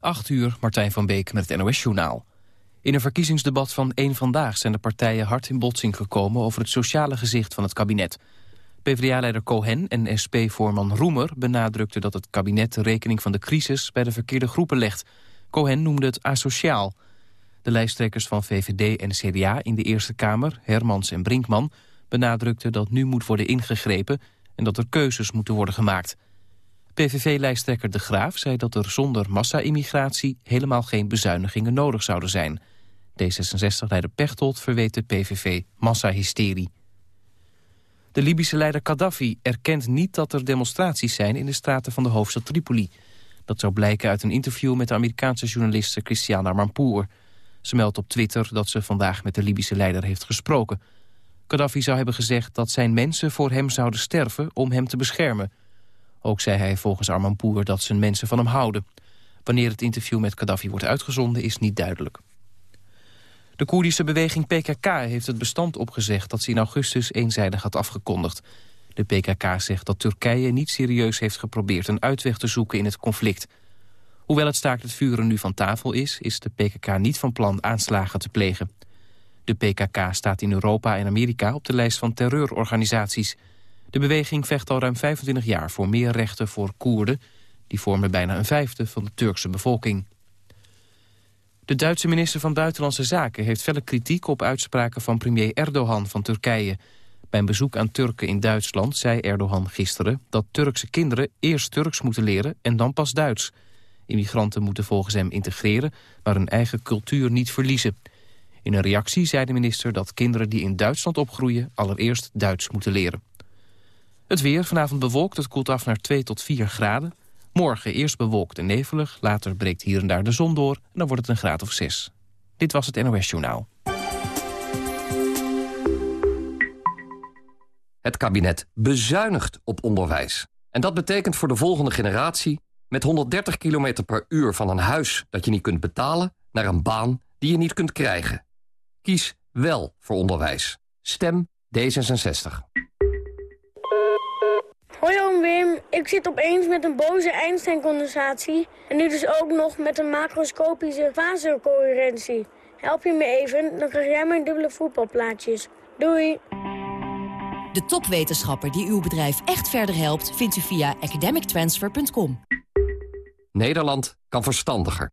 8 uur, Martijn van Beek met het NOS-journaal. In een verkiezingsdebat van één Vandaag zijn de partijen hard in botsing gekomen... over het sociale gezicht van het kabinet. PvdA-leider Cohen en SP-voorman Roemer benadrukten dat het kabinet... de rekening van de crisis bij de verkeerde groepen legt. Cohen noemde het asociaal. De lijsttrekkers van VVD en CDA in de Eerste Kamer, Hermans en Brinkman... benadrukten dat nu moet worden ingegrepen en dat er keuzes moeten worden gemaakt... PVV-lijsttrekker De Graaf zei dat er zonder massa-immigratie... helemaal geen bezuinigingen nodig zouden zijn. D66-leider Pechtold verweet de PVV massahysterie. De Libische leider Gaddafi erkent niet dat er demonstraties zijn... in de straten van de hoofdstad Tripoli. Dat zou blijken uit een interview met de Amerikaanse journaliste Christiana Mampour. Ze meldt op Twitter dat ze vandaag met de Libische leider heeft gesproken. Gaddafi zou hebben gezegd dat zijn mensen voor hem zouden sterven om hem te beschermen... Ook zei hij volgens Armanpour dat zijn mensen van hem houden. Wanneer het interview met Gaddafi wordt uitgezonden is niet duidelijk. De Koerdische beweging PKK heeft het bestand opgezegd... dat ze in augustus eenzijdig had afgekondigd. De PKK zegt dat Turkije niet serieus heeft geprobeerd... een uitweg te zoeken in het conflict. Hoewel het staakt het vuren nu van tafel is... is de PKK niet van plan aanslagen te plegen. De PKK staat in Europa en Amerika op de lijst van terreurorganisaties... De beweging vecht al ruim 25 jaar voor meer rechten voor Koerden. Die vormen bijna een vijfde van de Turkse bevolking. De Duitse minister van Buitenlandse Zaken heeft felle kritiek op uitspraken van premier Erdogan van Turkije. Bij een bezoek aan Turken in Duitsland zei Erdogan gisteren dat Turkse kinderen eerst Turks moeten leren en dan pas Duits. Immigranten moeten volgens hem integreren, maar hun eigen cultuur niet verliezen. In een reactie zei de minister dat kinderen die in Duitsland opgroeien allereerst Duits moeten leren. Het weer, vanavond bewolkt, het koelt af naar 2 tot 4 graden. Morgen eerst bewolkt en nevelig, later breekt hier en daar de zon door... en dan wordt het een graad of 6. Dit was het NOS Journaal. Het kabinet bezuinigt op onderwijs. En dat betekent voor de volgende generatie... met 130 km per uur van een huis dat je niet kunt betalen... naar een baan die je niet kunt krijgen. Kies wel voor onderwijs. Stem D66. Wim, ik zit opeens met een boze Einstein-condensatie... en nu dus ook nog met een macroscopische fasecoherentie. Help je me even, dan krijg jij mijn dubbele voetbalplaatjes. Doei! De topwetenschapper die uw bedrijf echt verder helpt... vindt u via academictransfer.com. Nederland kan verstandiger.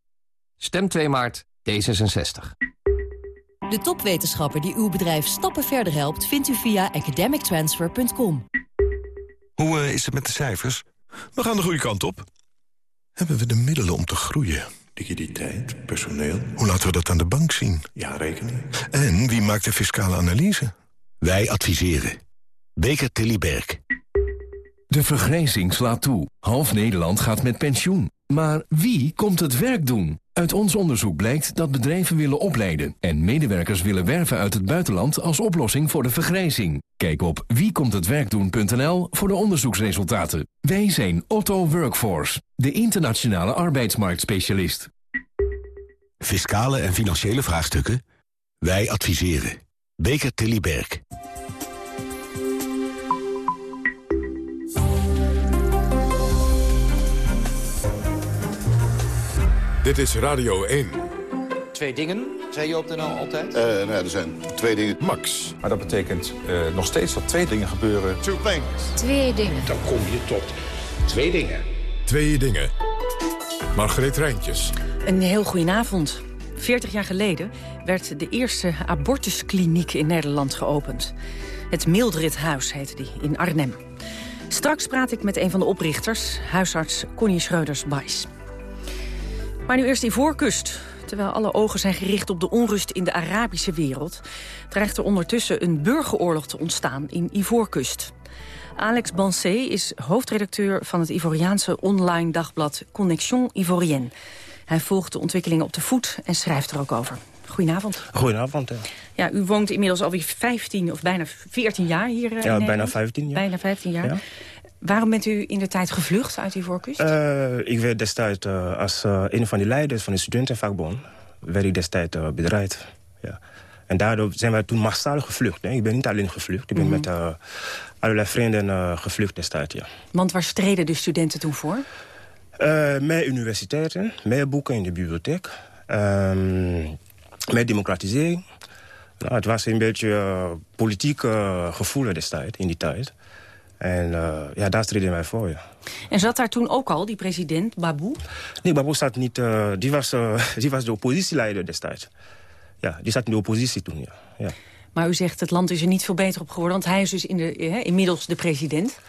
Stem 2 maart D66. De topwetenschapper die uw bedrijf stappen verder helpt... vindt u via academictransfer.com. Hoe eh, is het met de cijfers? We gaan de goede kant op. Hebben we de middelen om te groeien? Liquiditeit, personeel. Hoe laten we dat aan de bank zien? Ja, rekening. En wie maakt de fiscale analyse? Wij adviseren. Beker Tilly Berg. De vergrijzing slaat toe. Half Nederland gaat met pensioen. Maar wie komt het werk doen? Uit ons onderzoek blijkt dat bedrijven willen opleiden... en medewerkers willen werven uit het buitenland als oplossing voor de vergrijzing. Kijk op wiekomthetwerkdoen.nl voor de onderzoeksresultaten. Wij zijn Otto Workforce, de internationale arbeidsmarktspecialist. Fiscale en financiële vraagstukken? Wij adviseren. Beker Tilly Dit is Radio 1. Twee dingen, zei je op de NL altijd? Uh, nou, er zijn twee dingen. Max. Maar dat betekent uh, nog steeds dat twee dingen gebeuren. Two things. Twee dingen. Dan kom je tot twee dingen. Twee dingen. Margreet Rijntjes. Een heel goedenavond. 40 jaar geleden werd de eerste abortuskliniek in Nederland geopend. Het Mildredhuis heette die, in Arnhem. Straks praat ik met een van de oprichters, huisarts Connie Schreuders-Bijs. Maar nu eerst die voorkust. Terwijl alle ogen zijn gericht op de onrust in de Arabische wereld... dreigt er ondertussen een burgeroorlog te ontstaan in Ivoorkust. Alex Bansé is hoofdredacteur van het Ivoriaanse online dagblad Connexion Ivoirienne. Hij volgt de ontwikkelingen op de voet en schrijft er ook over. Goedenavond. Goedenavond. Ja, u woont inmiddels alweer 15 of bijna 14 jaar hier uh, Ja, bijna 15 jaar. Bijna 15 jaar. Ja. Waarom bent u in de tijd gevlucht uit Ivoorkust? Uh, ik werd destijds uh, als uh, een van de leiders van de studentenvakbond... werd ik destijds bedreigd. Ja. En daardoor zijn wij toen massaal gevlucht. Hè. Ik ben niet alleen gevlucht. Ik ben mm -hmm. met allerlei vrienden gevlucht destijds, ja. Want waar streden de studenten toen voor? Meer universiteiten, meer boeken in de bibliotheek. Um, meer democratisering. Nou, het was een beetje politiek gevoel destijds, in die tijd. En uh, ja, daar streden wij voor, ja. En zat daar toen ook al die president, Babou? Nee, Babou zat niet... Uh, die, was, uh, die was de oppositieleider destijds. Ja, die zat in de oppositie toen, ja. ja. Maar u zegt, het land is er niet veel beter op geworden... want hij is dus in de, inmiddels de president.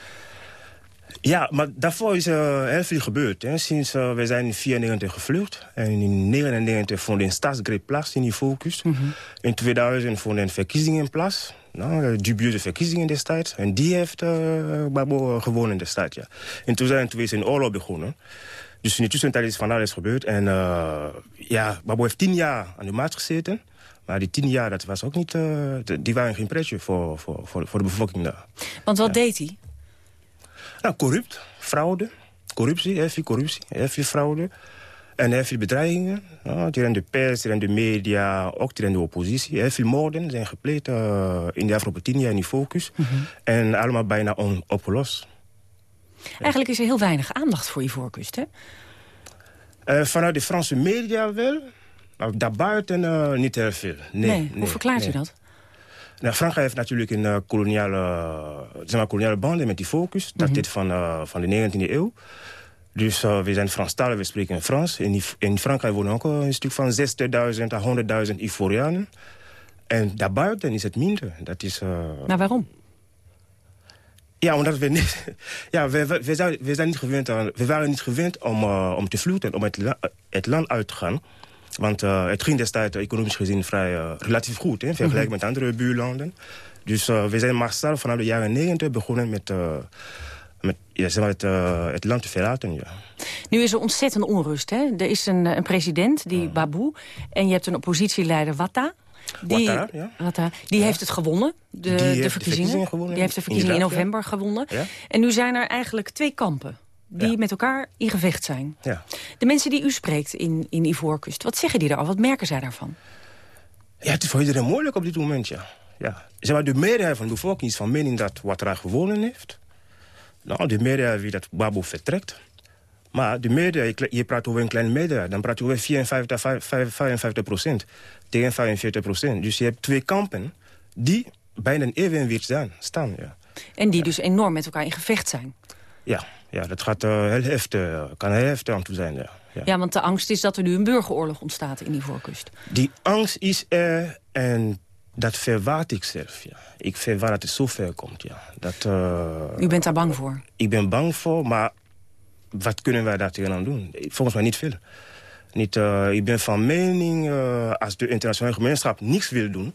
Ja, maar daarvoor is er heel veel gebeurd. Hè. Sinds uh, we zijn in 1994 gevlucht. En in 1999 vond een staatsgreep plaats in die focus. Mm -hmm. In 2000 vond een verkiezingen plaats. Nou, dubieuze verkiezingen destijds. En die heeft uh, Babo gewonnen destijds, ja. In 2002 is een oorlog begonnen. Dus in de tussentijd is van alles gebeurd. En uh, ja, Babo heeft tien jaar aan de macht gezeten. Maar die tien jaar, dat was ook niet, uh, die waren geen pretje voor, voor, voor, voor de bevolking daar. Want wat ja. deed hij? Nou, corrupt, fraude, corruptie, veel corruptie, veel fraude. En heel veel bedreigingen. Ja, tegen de pers, tegen de media, ook tegen de oppositie. Heel veel moorden zijn gepleegd uh, in de afgelopen tien jaar in die focus. Mm -hmm. En allemaal bijna onopgelost. Eigenlijk is er heel weinig aandacht voor Ivoorkust, hè? Uh, vanuit de Franse media wel. Maar daarbuiten uh, niet heel veel. Nee, nee. Hoe verklaart nee. u dat? Nou, Frankrijk heeft natuurlijk een uh, koloniale, zeg maar, koloniale banden met die focus. Dat mm -hmm. dit van, uh, van de 19e eeuw. Dus uh, we zijn Franstalig, we spreken in Frans. In, in Frankrijk wonen ook een stuk van 60.000 à 100.000 Ivorianen. En daarbuiten is het minder. Dat is, maar waarom? Ja, omdat we niet... Ja, we, we, we, zijn, we, zijn niet gewend aan, we waren niet gewend om, om te vluchten, om het, la, het land uit te gaan. Want uh, het ging destijds economisch gezien vrij uh, relatief goed, in vergelijking mm -hmm. met andere buurlanden. Dus uh, we zijn massaal vanaf de jaren 90 begonnen met, met, ja, zeg maar het, het, land te verlaten. Ja. Nu is er ontzettend onrust. Hè? Er is een, een president, die Babou, en je hebt een oppositieleider, Watta. Die, Ouattara, ja. Ouattara, die ja. heeft het gewonnen, de, die de verkiezingen. De verkiezingen gewonnen, die heeft de verkiezingen in november gewonnen. En nu zijn er eigenlijk twee kampen die ja. met elkaar in gevecht zijn. Ja. De mensen die u spreekt in, in Ivoorkust, wat zeggen die daar al? Wat merken zij daarvan? Ja, het is voor iedereen moeilijk op dit moment, ja. ja. Zeg maar, de meerderheid van de bevolking is van mening dat Ouattara gewonnen heeft. Nou, de meerderheid wil dat Babo vertrekt. Maar de meerderheid, je praat over een kleine meerderheid. Dan praat je over 54, 55 procent tegen 45 procent. Dus je hebt twee kampen die bijna evenwicht staan. staan ja. En die dus enorm met elkaar in gevecht zijn. Ja, ja dat gaat, uh, heel heftig, kan heel heftig aan toe zijn. Ja. Ja. ja, want de angst is dat er nu een burgeroorlog ontstaat in die voorkust. Die angst is er en dat verwaart ik zelf. Ja. Ik verwaar dat het zo ver komt. Ja. Dat, uh, U bent daar bang voor? Ik ben bang voor, maar wat kunnen wij daar tegenaan doen? Volgens mij niet veel. Niet, uh, ik ben van mening, uh, als de internationale gemeenschap niks wil doen...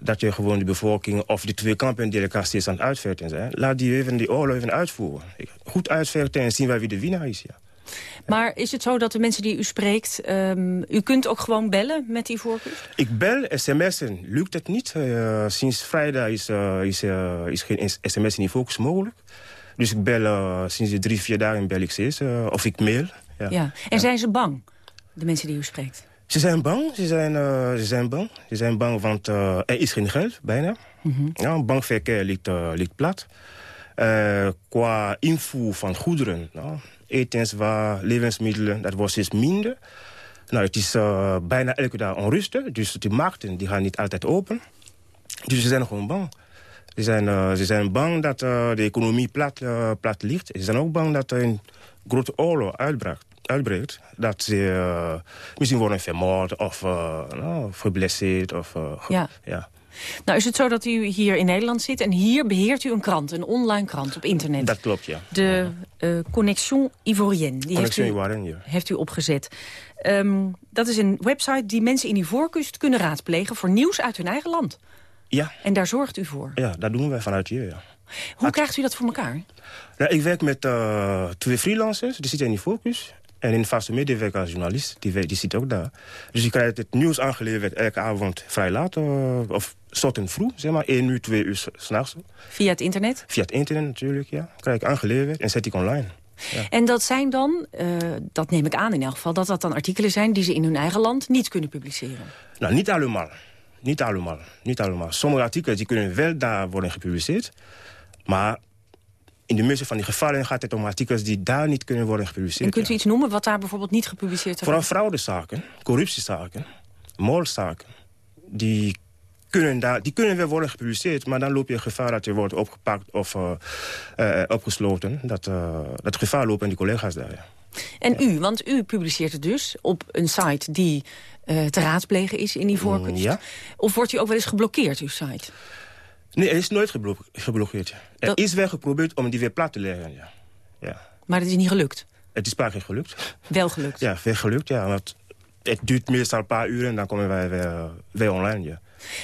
dat je gewoon de bevolking of de twee kampen die elkaar steeds aan het uitvechten zijn... laat die even die oorlog even uitvoeren. Goed uitvechten en zien wij wie de winnaar is, ja. Maar is het zo dat de mensen die u spreekt... Um, u kunt ook gewoon bellen met die voorkeur? Ik bel, sms'en lukt het niet. Uh, sinds vrijdag is, uh, is, uh, is geen sms in focus mogelijk. Dus ik bel sinds de drie, vier dagen bel ik steeds. Of ik mail. Ja. ja. En ja. zijn ze bang, de mensen die u spreekt? Ze zijn bang. Ze zijn, uh, ze zijn bang. Ze zijn bang, want er is geen geld, bijna. Mm -hmm. ja, bankverkeer ligt, ligt plat. qua invoer van goederen, nou, etenswaar, levensmiddelen, dat wordt steeds minder. Nou, het is bijna elke dag onrustig. Dus de markten die gaan niet altijd open. Dus ze zijn gewoon bang. Ze zijn, ze zijn bang dat de economie plat, plat ligt. Ze zijn ook bang dat er een grote oorlog uitbreekt. Uitbreekt dat ze misschien worden vermoord of nou, geblesseerd. Of, ja. ja. Nou is het zo dat u hier in Nederland zit en hier beheert u een krant, een online krant op internet. Dat klopt, ja. De Connexion Ivoirienne. Die Connexion heeft, u, ja. heeft u opgezet. Um, dat is een website die mensen in Ivoorkust kunnen raadplegen voor nieuws uit hun eigen land. Ja. En daar zorgt u voor? Ja, dat doen wij vanuit hier, ja. Hoe krijgt u dat voor elkaar? Nou, ik werk met uh, twee freelancers, die zitten in die focus. En in vaste medewerker als journalist, die, die zit ook daar. Dus je krijgt het nieuws aangeleverd elke avond vrij laat. Uh, of ochtend vroeg, zeg maar, 1 uur, 2 uur s'nachts. Via het internet? Via het internet natuurlijk, ja. Krijg ik aangeleverd en zet ik online. Ja. En dat zijn dan, uh, dat neem ik aan in elk geval... dat dat dan artikelen zijn die ze in hun eigen land niet kunnen publiceren? Nou, niet allemaal. Niet allemaal, niet allemaal. Sommige artikelen die kunnen wel daar worden gepubliceerd. Maar in de meeste van die gevallen gaat het om artikels die daar niet kunnen worden gepubliceerd. En kunt u iets noemen wat daar bijvoorbeeld niet gepubliceerd wordt? Vooral fraudezaken, corruptiezaken, moordzaken. Die kunnen, daar, die kunnen wel worden gepubliceerd... maar dan loop je gevaar dat je wordt opgepakt of uh, uh, opgesloten. Dat, uh, dat gevaar lopen die collega's daar, ja. En u, want u publiceert het dus op een site die te raadplegen is in die. Mm, ja. Of wordt u ook wel eens geblokkeerd, uw site? Nee, het is nooit geblo geblokkeerd. Ja. Er dat... is wel geprobeerd om die weer plat te leggen, ja. ja. Maar het is niet gelukt? Het is paar keer gelukt. Wel gelukt? Ja, wel gelukt, ja. Want het duurt meestal een paar uur en dan komen wij weer, weer online, ja.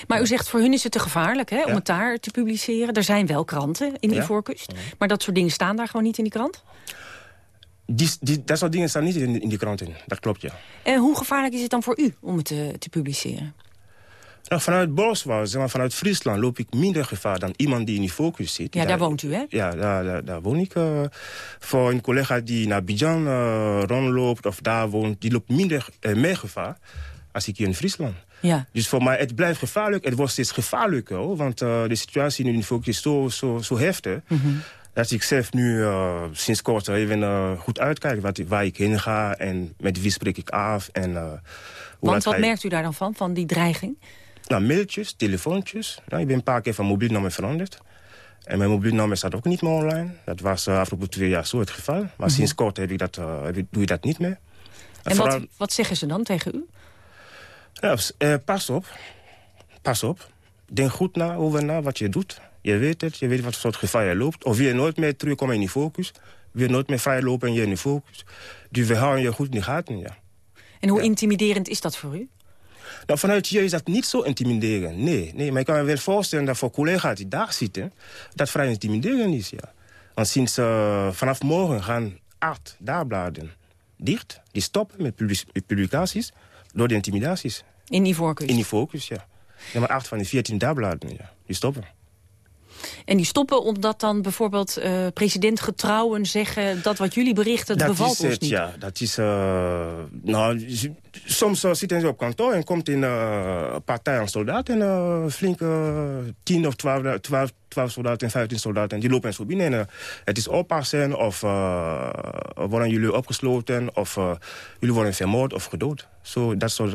Maar u zegt, voor hun is het te gevaarlijk hè, om het daar te publiceren. Er zijn wel kranten in die voorkust. Maar dat soort dingen staan daar gewoon niet in die krant? Die, die, dat soort dingen staan niet in, in die krant in. Dat klopt, ja. En hoe gevaarlijk is het dan voor u om het te, te publiceren? Nou, vanuit Boswal, zeg maar, vanuit Friesland, loop ik minder gevaar dan iemand die in die focus zit. Ja, daar, daar woont u, hè? Ja, daar, daar, daar woon ik. Uh, voor een collega die naar Bijan uh, rondloopt of daar woont, die loopt minder, uh, meer gevaar als ik hier in Friesland. Ja. Dus voor mij, het blijft gevaarlijk. Het wordt steeds gevaarlijker, hoor, want de situatie nu in de focus is zo, zo, zo heftig. Mm -hmm. Dat ik zelf nu uh, sinds kort even uh, goed uitkijk wat, waar ik heen ga en met wie spreek ik af. En, uh, Want wat merkt u daar dan van, van die dreiging? Nou, mailtjes, telefoontjes. Nou, ik ben een paar keer van mobiel nummer veranderd. En mijn mobiel nummer staat ook niet meer online. Dat was uh, afgelopen twee jaar zo het geval. Maar mm -hmm. sinds kort heb ik dat, uh, doe je dat niet meer. En, en vooral... wat, wat zeggen ze dan tegen u? Nou, uh, pas op. Pas op. Denk goed na over na wat je doet. Je weet het, je weet wat voor soort gevaar je loopt. Of wil je nooit meer terugkomen in die focus. Wil je nooit meer vrij lopen en je in die focus. Dus we houden je goed in de gaten, ja. En hoe ja. intimiderend is dat voor u? Nou, vanuit je is dat niet zo intimiderend. Nee, nee, maar ik kan me wel voorstellen dat voor collega's die daar zitten... dat vrij intimiderend is, ja. Want sinds uh, vanaf morgen gaan acht dagbladen dicht. Die stoppen met publicaties door de intimidaties. In die focus? In die focus, ja. ja maar acht van die veertien dagbladen, ja, die stoppen. En die stoppen omdat dan bijvoorbeeld uh, president Getrouwen zeggen... dat wat jullie berichten, dat bevalt is ons het, niet. Ja, dat is... Uh, nou, soms uh, zitten ze op kantoor en komt in een partij aan soldaten... en flinke tien of twaalf, twaalf, twaalf soldaten en vijftien soldaten... en die lopen zo binnen en het is oppassen... of worden jullie opgesloten of jullie worden vermoord of gedood. Zo, dat soort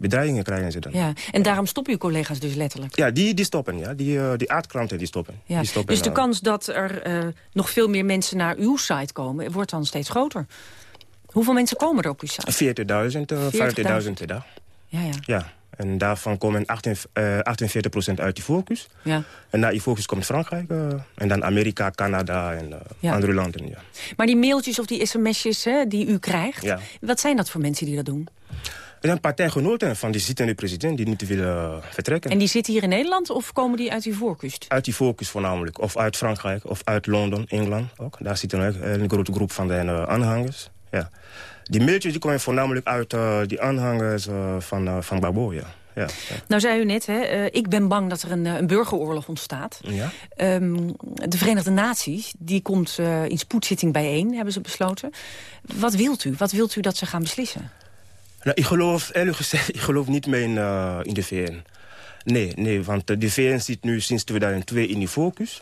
bedreigingen krijgen ze dan. Ja, en daarom stoppen uw collega's dus letterlijk? Ja, die, die stoppen. Ja. Die, uh, die aardkranten die stoppen. Ja. Die stoppen dus de uh, kans dat er uh, nog veel meer mensen naar uw site komen... wordt dan steeds groter. Hoeveel mensen komen er op uw site? 40.000, 50.000 per dag. Ja, ja. ja. En daarvan komen 48% uit die focus. Ja. En na die focus komt Frankrijk. en dan Amerika, Canada en ja. andere landen. Ja. Maar die mailtjes of die sms'jes die u krijgt... Ja. wat zijn dat voor mensen die dat doen? Er zijn partijgenoten van die zittende president die niet willen vertrekken. En die zitten hier in Nederland of komen die uit die voorkust? Uit die voorkust voornamelijk. Of uit Frankrijk of uit Londen, Engeland ook. Daar zit een, een grote groep van de uh, aanhangers. Ja. Die mailtjes die komen voornamelijk uit uh, die aanhangers uh, van, van Gbagbo, ja. Ja, ja. Nou zei u net, hè, ik ben bang dat er een, een burgeroorlog ontstaat. Ja? Um, de Verenigde Naties, die komt in spoedzitting bijeen, hebben ze besloten. Wat wilt u? Wat wilt u dat ze gaan beslissen? Nou, ik geloof, eerlijk gezegd, ik geloof niet meer in, uh, in de VN. Nee, nee, want de VN zit nu sinds 2002 in die focus.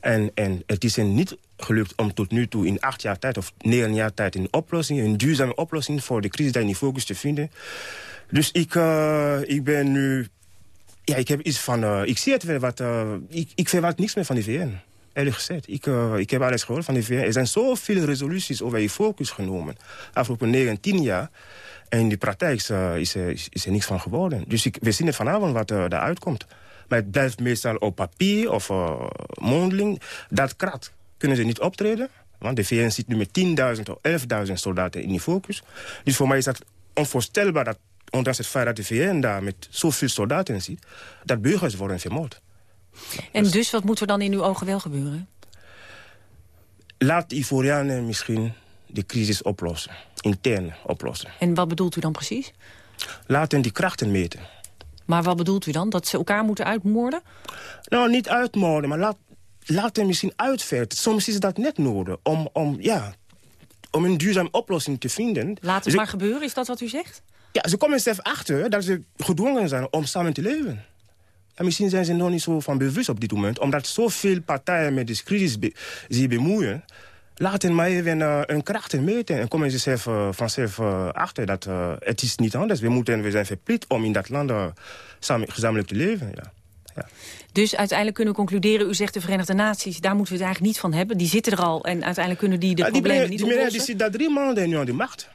En, en het is niet gelukt om tot nu toe in acht jaar tijd of negen jaar tijd... een oplossing, een duurzame oplossing voor de crisis daar in die focus te vinden. Dus ik, uh, ik ben nu... Ja, ik heb iets van... Ik zie het wel wat... Ik, ik verwacht niks meer van de VN. Eerlijk gezegd, ik, ik heb alles gehoord van de VN. Er zijn zoveel resoluties over die focus genomen. Afgelopen 19 jaar. En in de praktijk is, uh, is, is, is, er niks van geworden. Dus ik, we zien het vanavond wat uh, daaruit komt. Maar het blijft meestal op papier of uh, mondeling. Dat krat kunnen ze niet optreden. Want de VN zit nu met 10.000 of 11.000 soldaten in die focus. Dus voor mij is dat onvoorstelbaar dat, ondanks het feit dat de VN daar met zoveel soldaten zit... dat burgers worden vermoord. En dus, dus wat moet er dan in uw ogen wel gebeuren? Laat de Ivorianen misschien de crisis oplossen. Intern oplossen. En wat bedoelt u dan precies? Laten die krachten meten. Maar wat bedoelt u dan? Dat ze elkaar moeten uitmoorden? Nou, niet uitmoorden, maar laat, laat hen misschien uitvechten. Soms is dat net nodig om, om, ja, om een duurzame oplossing te vinden. Laat het dus maar gebeuren, is dat wat u zegt? Ja, ze komen zelf achter dat ze gedwongen zijn om samen te leven. En misschien zijn ze nog niet zo van bewust op dit moment. Omdat zoveel partijen met de crisis be zich bemoeien. Laten maar even uh, een krachten meten. En komen ze zelf, uh, vanzelf uh, achter dat het is niet anders. We, moeten, we zijn verplicht om in dat land samen, gezamenlijk te leven. Ja. Ja. Dus uiteindelijk kunnen we concluderen, u zegt de Verenigde Naties... daar moeten we het eigenlijk niet van hebben. Die zitten er al en uiteindelijk kunnen die de ja, problemen niet die oplossen. Die zit daar drie maanden nu aan de macht.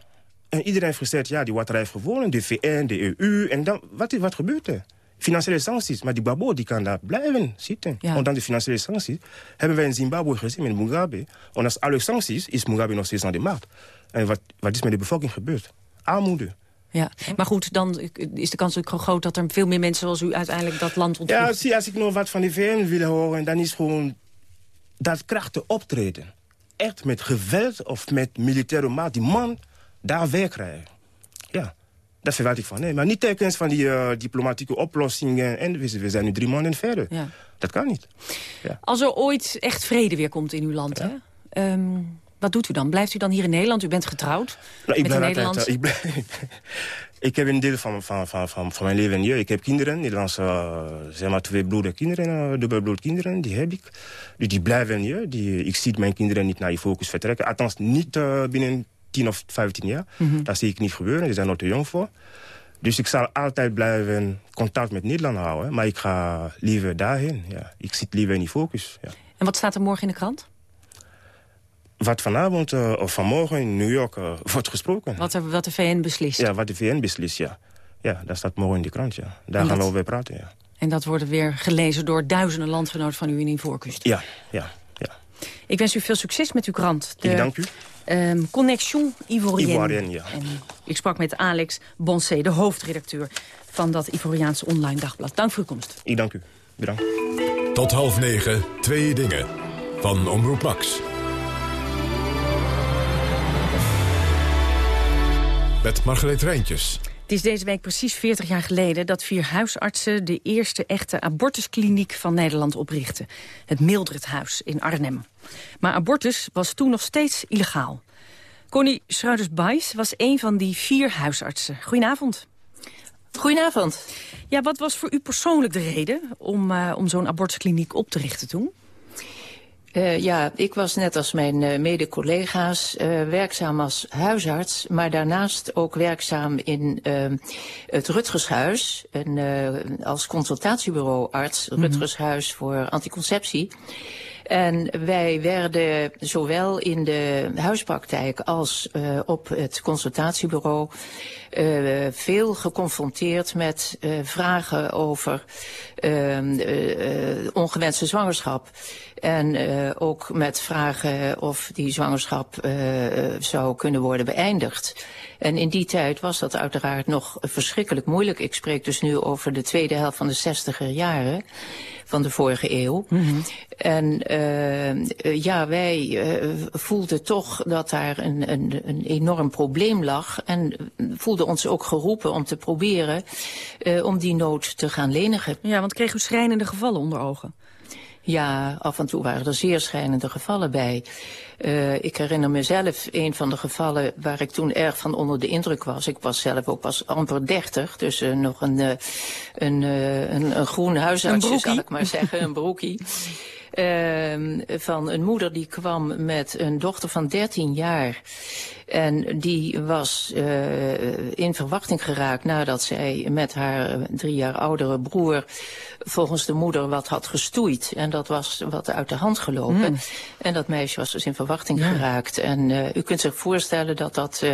En iedereen heeft gezegd, ja, die wordt heeft gewonnen. De VN, de EU. En dan, wat, wat gebeurt er? Financiële sancties. Maar die babo die kan daar blijven zitten. Ja. Ondanks de financiële sancties hebben wij in Zimbabwe gezien met Mugabe. Ondanks alle sancties is Mugabe nog steeds aan de macht. En wat, wat is met de bevolking gebeurd? Armoede. Ja, maar goed, dan is de kans ook groot dat er veel meer mensen zoals u uiteindelijk dat land ontmoeten. Ja, zie, als ik nog wat van de VN wil horen, dan is gewoon dat krachten optreden. Echt met geweld of met militaire maat, die man daar wegkrijgen. Ja, dat verwacht ik van. Nee, maar niet tekens van die uh, diplomatieke oplossingen. En we, we, zijn nu drie maanden verder. Ja. Dat kan niet. Ja. Als er ooit echt vrede weer komt in uw land, ja. hè? Um, wat doet u dan? Blijft u dan hier in Nederland? U bent getrouwd nou, ik met ben altijd, uh, ik, ben, ik heb een deel van, van, van, van, van mijn leven hier. Ik heb kinderen, Nederlandse, uh, zeg maar twee broederkinderen, uh, dubbelbloedkinderen, die heb ik. Die, die blijven hier. Die, ik zie mijn kinderen niet naar je focus vertrekken. Althans, niet binnen 10 of 15 jaar. Mm -hmm. Dat zie ik niet gebeuren, die zijn nog te jong voor. Dus ik zal altijd blijven contact met Nederland houden. Maar ik ga liever daarheen. Ja. Ik zit liever in die focus. Ja. En wat staat er morgen in de krant? Wat vanavond uh, of vanmorgen in New York uh, wordt gesproken. Wat, er, wat de VN beslist? Ja, wat de VN beslist, ja. Ja, dat staat morgen in de krant, ja. Daar gaan we over praten, ja. En dat wordt weer gelezen door duizenden landgenoten van u in Ivoorkust? Ja, ja, ja. Ik wens u veel succes met uw krant. De, ik dank u. Um, Connexion ja. En ik sprak met Alex Bonsé, de hoofdredacteur van dat Ivoriaanse online dagblad. Dank voor uw komst. Ik dank u. Bedankt. Tot half negen, twee dingen. Van Omroep Max. Met Margreet Rijntjes. Het is deze week precies 40 jaar geleden dat vier huisartsen... de eerste echte abortuskliniek van Nederland oprichtten. Het Mildredhuis in Arnhem. Maar abortus was toen nog steeds illegaal. Connie Schruiders-Bijs was een van die vier huisartsen. Goedenavond. Goedenavond. Ja, wat was voor u persoonlijk de reden om, uh, om zo'n abortuskliniek op te richten toen? Uh, ja, ik was net als mijn uh, mede-collega's uh, werkzaam als huisarts, maar daarnaast ook werkzaam in het Rutgershuis, en, als consultatiebureauarts, mm -hmm. Rutgershuis voor anticonceptie. En wij werden zowel in de huispraktijk als op het consultatiebureau uh, veel geconfronteerd met uh, vragen over ongewenste zwangerschap. En ook met vragen of die zwangerschap zou kunnen worden beëindigd. En in die tijd was dat uiteraard nog verschrikkelijk moeilijk. Ik spreek dus nu over de tweede helft van de zestiger jaren van de vorige eeuw. Mm -hmm. En uh, ja, wij uh, voelden toch dat daar een, een, een enorm probleem lag. En voelden ons ook geroepen om te proberen uh, om die nood te gaan lenigen. Ja, want kreeg u schrijnende gevallen onder ogen? Ja, af en toe waren er zeer schrijnende gevallen bij. Uh, ik herinner mezelf een van de gevallen waar ik toen erg van onder de indruk was. Ik was zelf ook pas amper dertig, dus uh, nog een, uh, een, een, een groen huisartsje, zal ik maar zeggen, een broekie. Uh, van een moeder die kwam met een dochter van 13 jaar. En die was uh, in verwachting geraakt nadat zij met haar drie jaar oudere broer volgens de moeder wat had gestoeid. En dat was wat uit de hand gelopen. Mm. En dat meisje was dus in verwachting ja. geraakt. En uh, u kunt zich voorstellen dat dat uh,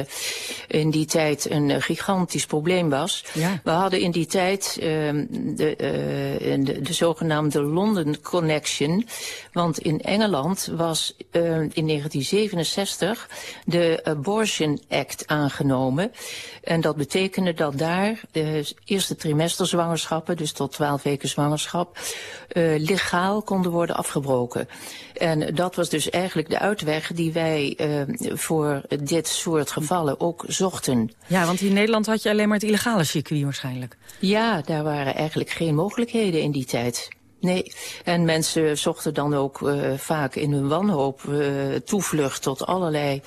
in die tijd een gigantisch probleem was. Ja. We hadden in die tijd uh, de, de, de zogenaamde London Connection. Want in Engeland was in 1967 de Abortion Act aangenomen. En dat betekende dat daar de eerste trimesterzwangerschappen, dus tot 12 weken zwangerschap, uh, legaal konden worden afgebroken. En dat was dus eigenlijk de uitweg die wij uh, voor dit soort gevallen ook zochten. Ja, want in Nederland had je alleen maar het illegale circuit waarschijnlijk. Ja, daar waren eigenlijk geen mogelijkheden in die tijd. Nee, en mensen zochten dan ook uh, vaak in hun wanhoop uh, toevlucht tot allerlei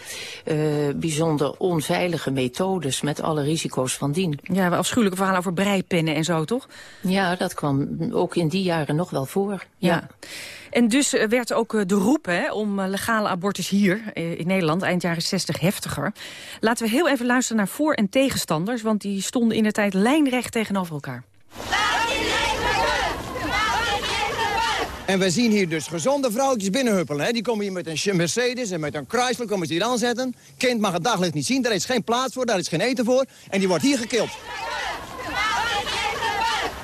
uh, bijzonder onveilige methodes met alle risico's van dien. Ja, afschuwelijke verhalen over breipennen en zo, toch? Ja, dat kwam ook in die jaren nog wel voor. ja. ja. En dus werd ook de roep hè, om legale abortus hier in Nederland eind jaren 60 heftiger. Laten we heel even luisteren naar voor- en tegenstanders, want die stonden in de tijd lijnrecht tegenover elkaar. En we zien hier dus gezonde vrouwtjes binnenhuppelen. Hè. Die komen hier met een Mercedes en met een Chrysler komen ze hier aanzetten. Kind mag het daglicht niet zien, daar is geen plaats voor, daar is geen eten voor. En die wordt hier gekild.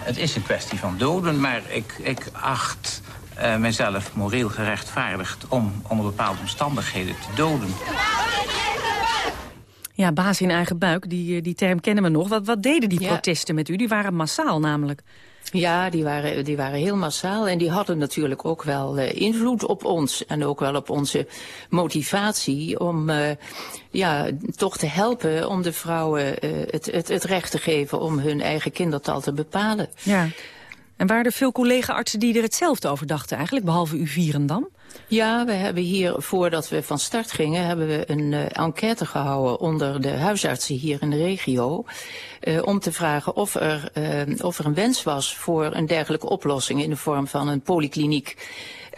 Het is een kwestie van doden, maar ik, ik acht uh, mezelf moreel gerechtvaardigd... om onder bepaalde omstandigheden te doden. Ja, baas in eigen buik, die, die term kennen we nog. Wat, wat deden die protesten met u? Die waren massaal namelijk. Ja, die waren, die waren heel massaal en die hadden natuurlijk ook wel uh, invloed op ons. En ook wel op onze motivatie om uh, ja, toch te helpen om de vrouwen uh, het, het, het recht te geven om hun eigen kindertal te bepalen. Ja. En waren er veel collega-artsen die er hetzelfde over dachten eigenlijk, behalve u vieren dan? Ja, we hebben hier, voordat we van start gingen, hebben we een uh, enquête gehouden onder de huisartsen hier in de regio. Uh, om te vragen of er, uh, of er een wens was voor een dergelijke oplossing in de vorm van een polykliniek.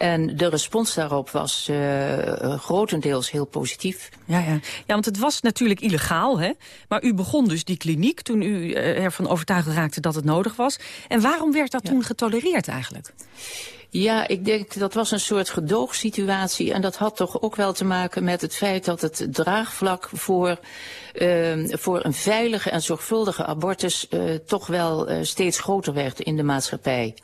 En de respons daarop was uh, grotendeels heel positief. Ja, ja. ja, want het was natuurlijk illegaal, hè? Maar u begon dus die kliniek toen u ervan overtuigd raakte dat het nodig was. En waarom werd dat ja. toen getolereerd eigenlijk? Ja, ik denk dat was een soort gedoogsituatie. En dat had toch ook wel te maken met het feit dat het draagvlak voor, uh, voor een veilige en zorgvuldige abortus uh, toch wel uh, steeds groter werd in de maatschappij.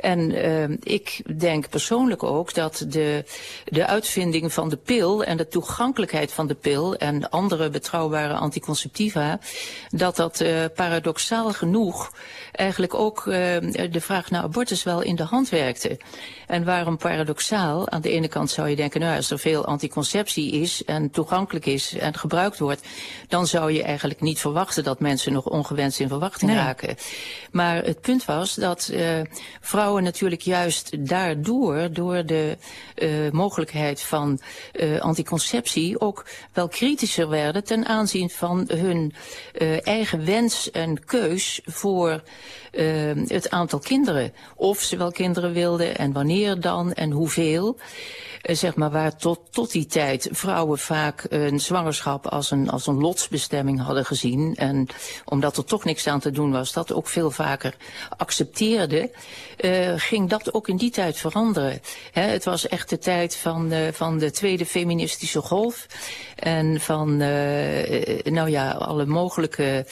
En uh, ik denk persoonlijk ook dat de, de uitvinding van de pil en de toegankelijkheid van de pil en andere betrouwbare anticonceptiva, dat dat uh, paradoxaal genoeg eigenlijk ook uh, de vraag naar abortus wel in de hand werkte. En waarom paradoxaal? Aan de ene kant zou je denken, nou, als er veel anticonceptie is en toegankelijk is en gebruikt wordt, dan zou je eigenlijk niet verwachten dat mensen nog ongewenst in verwachting nee. raken. Maar het punt was dat uh, vrouwen natuurlijk juist daardoor, door de uh, mogelijkheid van anticonceptie, ook wel kritischer werden ten aanzien van hun eigen wens en keus voor uh, het aantal kinderen. Of ze wel kinderen wilden en wanneer dan en hoeveel. Uh, zeg maar waar tot, tot die tijd vrouwen vaak een zwangerschap als een, als een lotsbestemming hadden gezien. En omdat er toch niks aan te doen was, dat ook veel vaker accepteerden. Uh, ging dat ook in die tijd veranderen. He, het was echt de tijd van, uh, van de tweede feministische golf. En van, uh, nou ja, alle mogelijke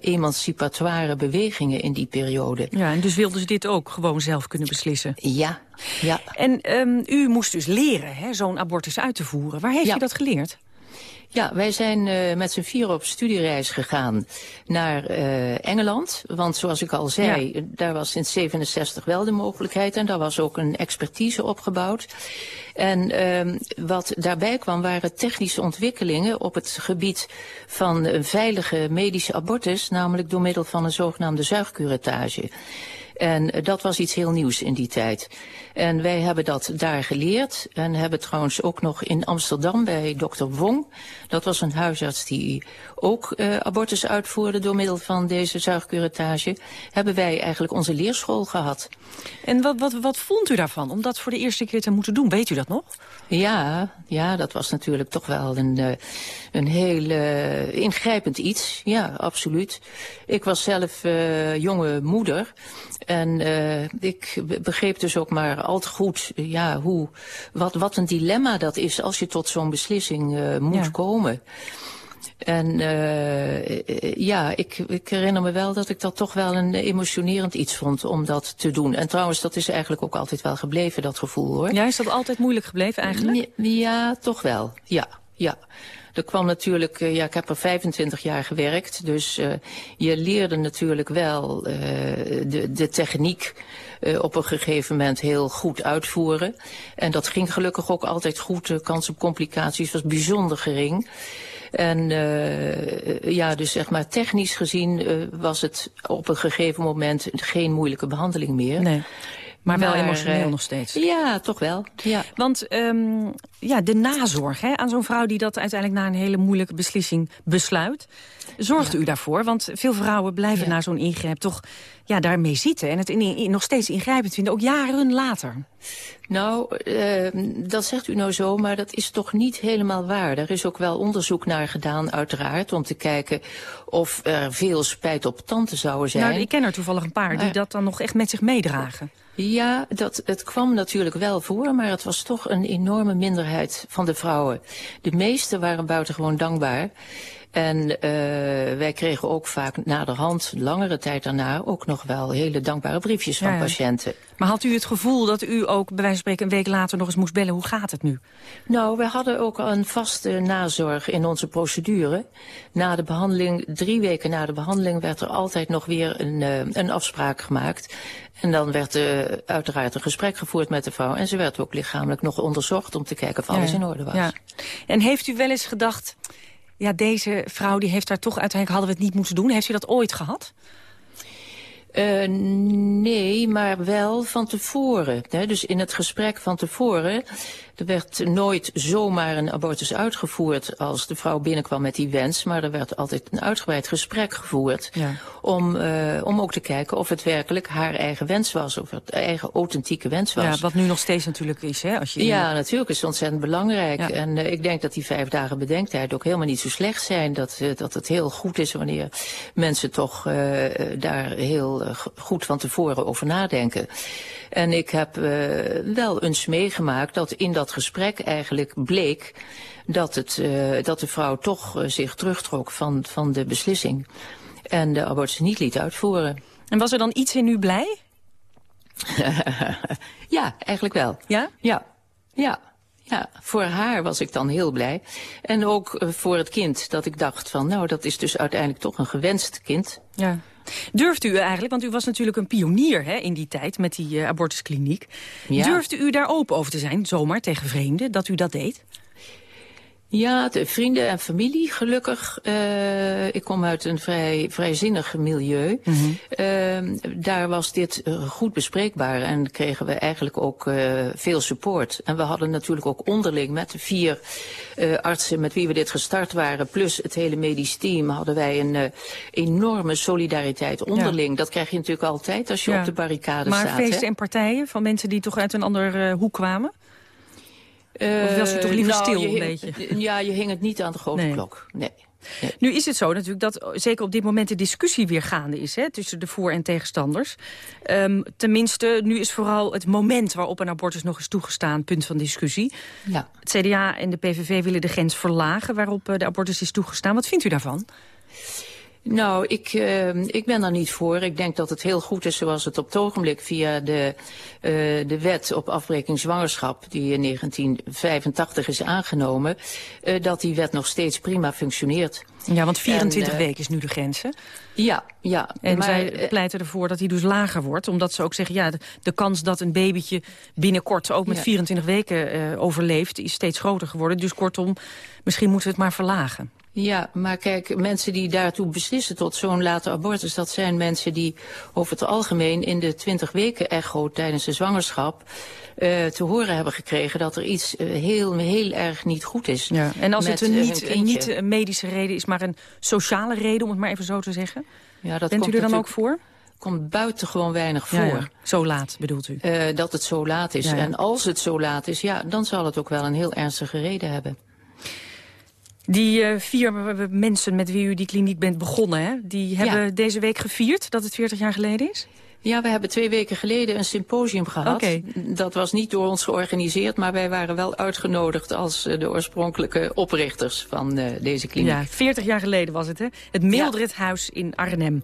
emancipatoire bewegingen in die periode. Ja, en dus wilden ze dit ook gewoon zelf kunnen beslissen? Ja, ja. En um, u moest dus leren zo'n abortus uit te voeren. Waar heeft ja. u dat geleerd? Ja, wij zijn uh, met z'n vier op studiereis gegaan naar uh, Engeland. Want zoals ik al zei, ja. daar was sinds 67 wel de mogelijkheid. En daar was ook een expertise opgebouwd. En uh, wat daarbij kwam waren technische ontwikkelingen op het gebied van een veilige medische abortus. Namelijk door middel van een zogenaamde zuigcurettage. En dat was iets heel nieuws in die tijd. En wij hebben dat daar geleerd. En hebben trouwens ook nog in Amsterdam bij dokter Wong. Dat was een huisarts die ook uh, abortus uitvoerde door middel van deze zuigcurettage. Hebben wij eigenlijk onze leerschool gehad. En wat, wat, wat vond u daarvan om dat voor de eerste keer te moeten doen? Weet u dat nog? Ja, ja dat was natuurlijk toch wel een, uh, een heel uh, ingrijpend iets. Ja, absoluut. Ik was zelf uh, jonge moeder. En ik begreep dus ook maar al te goed ja, hoe, wat, wat een dilemma dat is als je tot zo'n beslissing uh, moet ja. komen. En uh, ja, ik, ik herinner me wel dat ik dat toch wel een emotionerend iets vond om dat te doen. En trouwens, dat is eigenlijk ook altijd wel gebleven, dat gevoel hoor. Ja, is dat altijd moeilijk gebleven eigenlijk? Ja, toch wel. Ja, ja. Er kwam natuurlijk, ja, ik heb er 25 jaar gewerkt, dus uh, je leerde natuurlijk wel uh, de, de techniek uh, op een gegeven moment heel goed uitvoeren. En dat ging gelukkig ook altijd goed. De kans op complicaties was bijzonder gering. En uh, ja, dus zeg maar technisch gezien uh, was het op een gegeven moment geen moeilijke behandeling meer. Nee. Maar wel emotioneel nog steeds. Ja, toch wel. Ja. Want ehm, ja, de nazorg hè, aan zo'n vrouw die dat uiteindelijk na een hele moeilijke beslissing besluit. Zorgt u daarvoor? Want veel vrouwen blijven na zo'n ingreep toch ja, daarmee zitten. En het in, nog steeds ingrijpend vinden, ook jaren later. Nou, uh, dat zegt u nou zo, maar dat is toch niet helemaal waar. Er is ook wel onderzoek naar gedaan, uiteraard, om te kijken of er veel spijt op tante zouden zijn. Nou, ik ken er toevallig een paar die dat dan nog echt met zich meedragen. Ja, dat, het kwam natuurlijk wel voor, maar het was toch een enorme minderheid van de vrouwen. De meeste waren buitengewoon dankbaar. En uh, wij kregen ook vaak naderhand, langere tijd daarna, ook nog wel hele dankbare briefjes van patiënten. Maar had u het gevoel dat u ook bij wijze van spreken een week later nog eens moest bellen? Hoe gaat het nu? Nou, we hadden ook een vaste nazorg in onze procedure. Na de behandeling, drie weken na de behandeling, werd er altijd nog weer een, uh, een afspraak gemaakt. En dan werd uh, uiteraard een gesprek gevoerd met de vrouw. En ze werd ook lichamelijk nog onderzocht om te kijken of alles in orde was. Ja. En heeft u wel eens gedacht ja, deze vrouw die heeft daar toch uiteindelijk hadden we het niet moeten doen. Heeft u dat ooit gehad? Uh, nee, maar wel van tevoren. Hè? Dus in het gesprek van tevoren er werd nooit zomaar een abortus uitgevoerd als de vrouw binnenkwam met die wens. Maar er werd altijd een uitgebreid gesprek gevoerd. Ja. Om, uh, om ook te kijken of het werkelijk haar eigen wens was. Of het eigen authentieke wens was. Ja, wat nu nog steeds natuurlijk is. Hè, als je ja, natuurlijk is het ontzettend belangrijk. Ja. En uh, ik denk dat die vijf dagen bedenktijd ook helemaal niet zo slecht zijn. Dat, uh, dat het heel goed is wanneer mensen toch daar heel goed van tevoren over nadenken. En ik heb wel eens meegemaakt dat in dat gesprek eigenlijk bleek dat, het, uh, dat de vrouw toch uh, zich terugtrok van, van de beslissing. En de abortus niet liet uitvoeren. En was er dan iets in u blij? ja, eigenlijk wel. Ja? Ja, ja. Ja, voor haar was ik dan heel blij. En ook uh, voor het kind, dat ik dacht van, nou, dat is dus uiteindelijk toch een gewenst kind. Ja. Durft u eigenlijk, want u was natuurlijk een pionier hè, in die tijd met die uh, abortuskliniek. Ja. Durfde u daar open over te zijn, zomaar tegen vreemden, dat u dat deed? Ja, de vrienden en familie, gelukkig. Uh, ik kom uit een vrij vrijzinnig milieu. Mm -hmm. uh, daar was dit uh, goed bespreekbaar en kregen we eigenlijk ook uh, veel support. En we hadden natuurlijk ook onderling met de vier artsen met wie we dit gestart waren, plus het hele medisch team, hadden wij een enorme solidariteit onderling. Ja. Dat krijg je natuurlijk altijd als je ja. op de barricade maar staat. Maar feesten en partijen van mensen die toch uit een ander hoek kwamen? Of was u toch liever nou, stil een beetje? Ja, je hing het niet aan de grote nee. klok. Nee. nee. Nu is het zo natuurlijk dat zeker op dit moment de discussie weer gaande is... Hè, tussen de voor- en tegenstanders. Um, tenminste, nu is vooral het moment waarop een abortus nog is toegestaan... punt van discussie. Ja. Het CDA en de PVV willen de grens verlagen waarop de abortus is toegestaan. Wat vindt u daarvan? Nou, ik, uh, ik ben daar niet voor. Ik denk dat het heel goed is zoals het op het ogenblik via de, uh, de wet op afbreking zwangerschap, die in 1985 is aangenomen, uh, dat die wet nog steeds prima functioneert. Ja, want 24 en, weken is nu de grens, hè? Ja, ja. En maar, zij pleiten ervoor dat hij dus lager wordt. Omdat ze ook zeggen, ja, de, de kans dat een babytje binnenkort ook met ja. 24 weken overleeft... is steeds groter geworden. Dus kortom, misschien moeten we het maar verlagen. Ja, maar kijk, mensen die daartoe beslissen tot zo'n late abortus... dat zijn mensen die over het algemeen in de 20 weken echo tijdens de zwangerschap... Uh, te horen hebben gekregen dat er iets uh, heel, heel erg niet goed is. Ja. En als het een niet, een niet een medische reden is, maar een sociale reden... om het maar even zo te zeggen, ja, dat bent u er dan ook voor? komt buitengewoon weinig voor. Ja, ja. Zo laat bedoelt u? Uh, dat het zo laat is. Ja, en als het zo laat is, ja, dan zal het ook wel een heel ernstige reden hebben. Die uh, vier mensen met wie u die kliniek bent begonnen... Hè, die hebben ja. deze week gevierd dat het 40 jaar geleden is? Ja, we hebben twee weken geleden een symposium gehad. Okay. Dat was niet door ons georganiseerd, maar wij waren wel uitgenodigd als uh, de oorspronkelijke oprichters van uh, deze kliniek. Ja, 40 jaar geleden was het, hè? Het Mildredhuis ja. in Arnhem.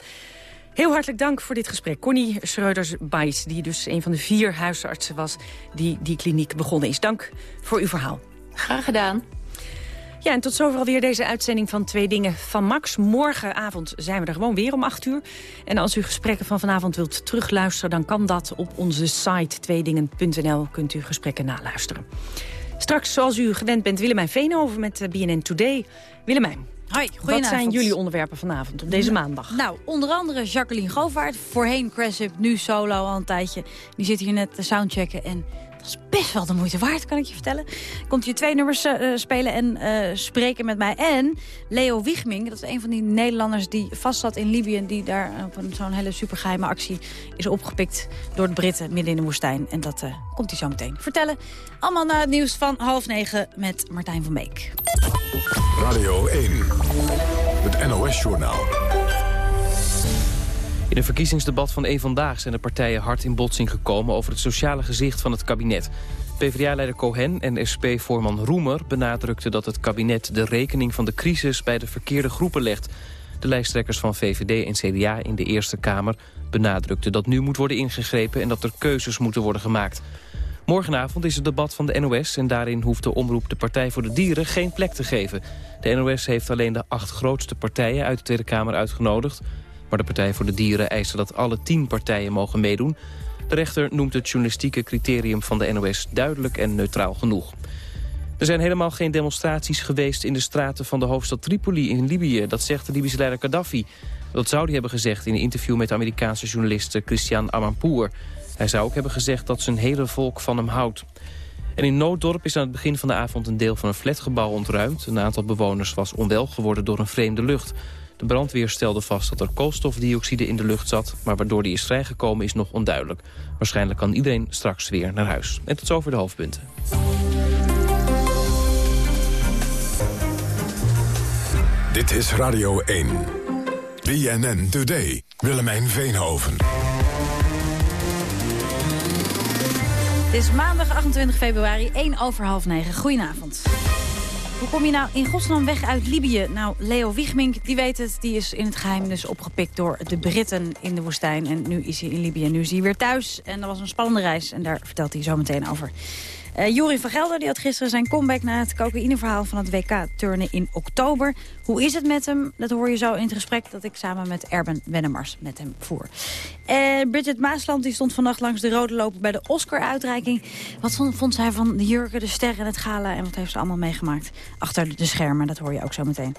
Heel hartelijk dank voor dit gesprek. Connie Schreuders-Bijs, die dus een van de vier huisartsen was... die die kliniek begonnen is. Dank voor uw verhaal. Graag gedaan. Ja, en tot zover alweer deze uitzending van Twee Dingen van Max. Morgenavond zijn we er gewoon weer om 8 uur. En als u gesprekken van vanavond wilt terugluisteren... dan kan dat op onze site tweedingen.nl. Kunt u gesprekken naluisteren. Straks, zoals u gewend bent, Willemijn Veenhoven met BNN Today. Willemijn. Hoi. Wat zijn jullie onderwerpen vanavond, op deze maandag? Nou, onder andere Jacqueline Govaert, voorheen Cressip, nu solo al een tijdje. Die zit hier net te soundchecken en dat is best wel de moeite waard, kan ik je vertellen. Komt hier twee nummers uh, spelen en uh, spreken met mij. En Leo Wiegming, dat is een van die Nederlanders die vast zat in Libië... en die daar op zo'n hele supergeheime actie is opgepikt door de Britten midden in de woestijn. En dat komt hij zo meteen vertellen. Allemaal na het nieuws van half negen met Martijn van Beek. Radio 1, het NOS-journaal. In een verkiezingsdebat van één Vandaag zijn de partijen hard in botsing gekomen over het sociale gezicht van het kabinet. PvdA-leider Cohen en SP-voorman Roemer benadrukten dat het kabinet de rekening van de crisis bij de verkeerde groepen legt. De lijsttrekkers van VVD en CDA in de Eerste Kamer benadrukten dat nu moet worden ingegrepen en dat er keuzes moeten worden gemaakt. Morgenavond is het debat van de NOS en daarin hoeft de omroep de Partij voor de Dieren geen plek te geven. De NOS heeft alleen de acht grootste partijen uit de Tweede Kamer uitgenodigd. Maar de Partij voor de Dieren eiste dat alle tien partijen mogen meedoen. De rechter noemt het journalistieke criterium van de NOS duidelijk en neutraal genoeg. Er zijn helemaal geen demonstraties geweest in de straten van de hoofdstad Tripoli in Libië. Dat zegt de Libische leider Gaddafi. Dat zou hij hebben gezegd in een interview met de Amerikaanse journalist Christian Amanpour. Hij zou ook hebben gezegd dat zijn hele volk van hem houdt. En in Nooddorp is aan het begin van de avond een deel van een flatgebouw ontruimd. Een aantal bewoners was onwel geworden door een vreemde lucht. De brandweer stelde vast dat er koolstofdioxide in de lucht zat... maar waardoor die is vrijgekomen is nog onduidelijk. Waarschijnlijk kan iedereen straks weer naar huis. En tot zover de hoofdpunten. Dit is Radio 1. BNN Today. Willemijn Veenhoven. Het is maandag 28 februari, 1 over half 9. Goedenavond. Hoe kom je nou in godsnaam weg uit Libië? Nou, Leo Wiegmink, die weet het. Die is in het geheim dus opgepikt door de Britten in de woestijn. En nu is hij in Libië. Nu is hij weer thuis. En dat was een spannende reis. En daar vertelt hij zo meteen over. Uh, van Gelder die had gisteren zijn comeback na het cocaïneverhaal van het WK-turnen in oktober. Hoe is het met hem? Dat hoor je zo in het gesprek dat ik samen met Erben Wennemars met hem voer. Uh, Bridget Maasland die stond vannacht langs de rode lopen bij de Oscar-uitreiking. Wat vond, vond, zij van de jurken, de sterren en het gala en wat heeft ze allemaal meegemaakt? Achter de schermen, dat hoor je ook zo meteen.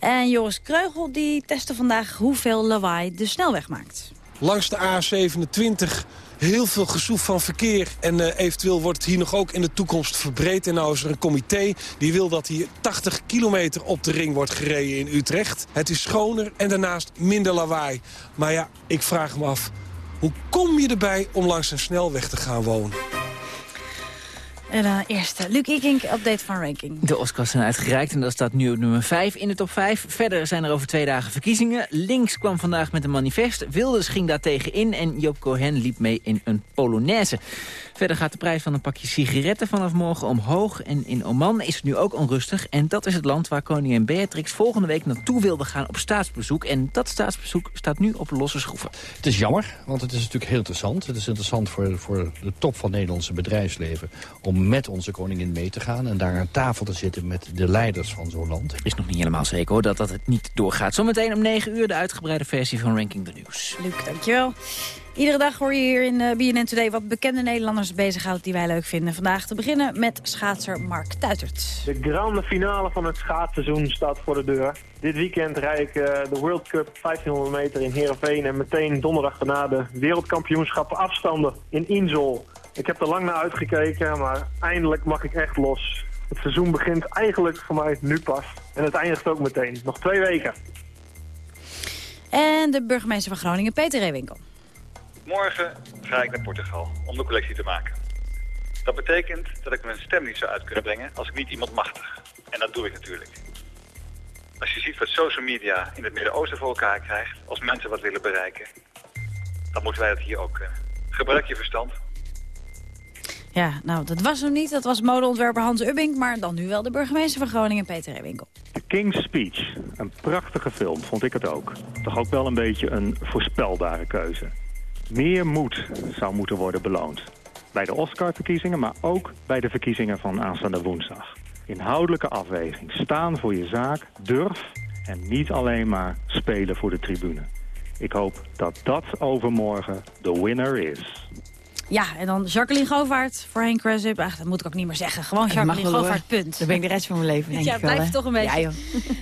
En Joris Kreugel die testte vandaag hoeveel lawaai de snelweg maakt. Langs de A27 heel veel gezoef van verkeer. En uh, eventueel wordt het hier nog ook in de toekomst verbreed. En nou is er een comité die wil dat hier 80 kilometer op de ring wordt gereden in Utrecht. Het is schoner en daarnaast minder lawaai. Maar ja, ik vraag me af, hoe kom je erbij om langs een snelweg te gaan wonen? En dan eerst Luc Ikink, update van ranking. De Oscars zijn uitgereikt en dat staat nu op nummer 5 in de top 5. Verder zijn er over twee dagen verkiezingen. Links kwam vandaag met een manifest. Wilders ging daar tegen in en Joop Cohen liep mee in een Polonaise. Verder gaat de prijs van een pakje sigaretten vanaf morgen omhoog. En in Oman is het nu ook onrustig. En dat is het land waar koningin Beatrix volgende week naartoe wilde gaan op staatsbezoek. En dat staatsbezoek staat nu op losse schroeven. Het is jammer, want het is natuurlijk heel interessant. Het is interessant voor, voor de top van het Nederlandse bedrijfsleven... om met onze koningin mee te gaan en daar aan tafel te zitten met de leiders van zo'n land. Is nog niet helemaal zeker hoor dat dat het niet doorgaat. Zometeen om 9 uur de uitgebreide versie van Ranking the News. Luc, dankjewel. Iedere dag hoor je hier in uh, BNN Today wat bekende Nederlanders bezighoudt die wij leuk vinden. Vandaag te beginnen met schaatser Mark Tuitert. De grande finale van het schaatsseizoen staat voor de deur. Dit weekend rijd ik uh, de World Cup 1500 meter in Heerenveen en meteen donderdag daarna de wereldkampioenschappen afstanden in Insel. Ik heb er lang naar uitgekeken, maar eindelijk mag ik echt los. Het seizoen begint eigenlijk voor mij nu pas. En het eindigt ook meteen. Nog twee weken. En de burgemeester van Groningen, Peter Reewinkel. Morgen ga ik naar Portugal om de collectie te maken. Dat betekent dat ik mijn stem niet zou uit kunnen brengen als ik niet iemand machtig. En dat doe ik natuurlijk. Als je ziet wat social media in het Midden-Oosten voor elkaar krijgt, als mensen wat willen bereiken, dan moeten wij dat hier ook kunnen. Gebruik je verstand. Ja, nou, dat was hem niet. Dat was modeontwerper Hans Ubbing, maar dan nu wel de burgemeester van Groningen, Peter Rewinkel. The King's Speech, een prachtige film, vond ik het ook. Toch ook wel een beetje een voorspelbare keuze. Meer moed zou moeten worden beloond. Bij de Oscar-verkiezingen, maar ook bij de verkiezingen van aanstaande woensdag. Inhoudelijke afweging, staan voor je zaak, durf en niet alleen maar spelen voor de tribune. Ik hoop dat dat overmorgen de winner is. Ja, en dan Jacqueline Govaert voor Henk Cresip. Ach, dat moet ik ook niet meer zeggen. Gewoon Jacqueline. Govaert, punt. Dan ben ik de rest van mijn leven, denk ja, ik wel, blijft hè? toch een beetje. Ja, joh.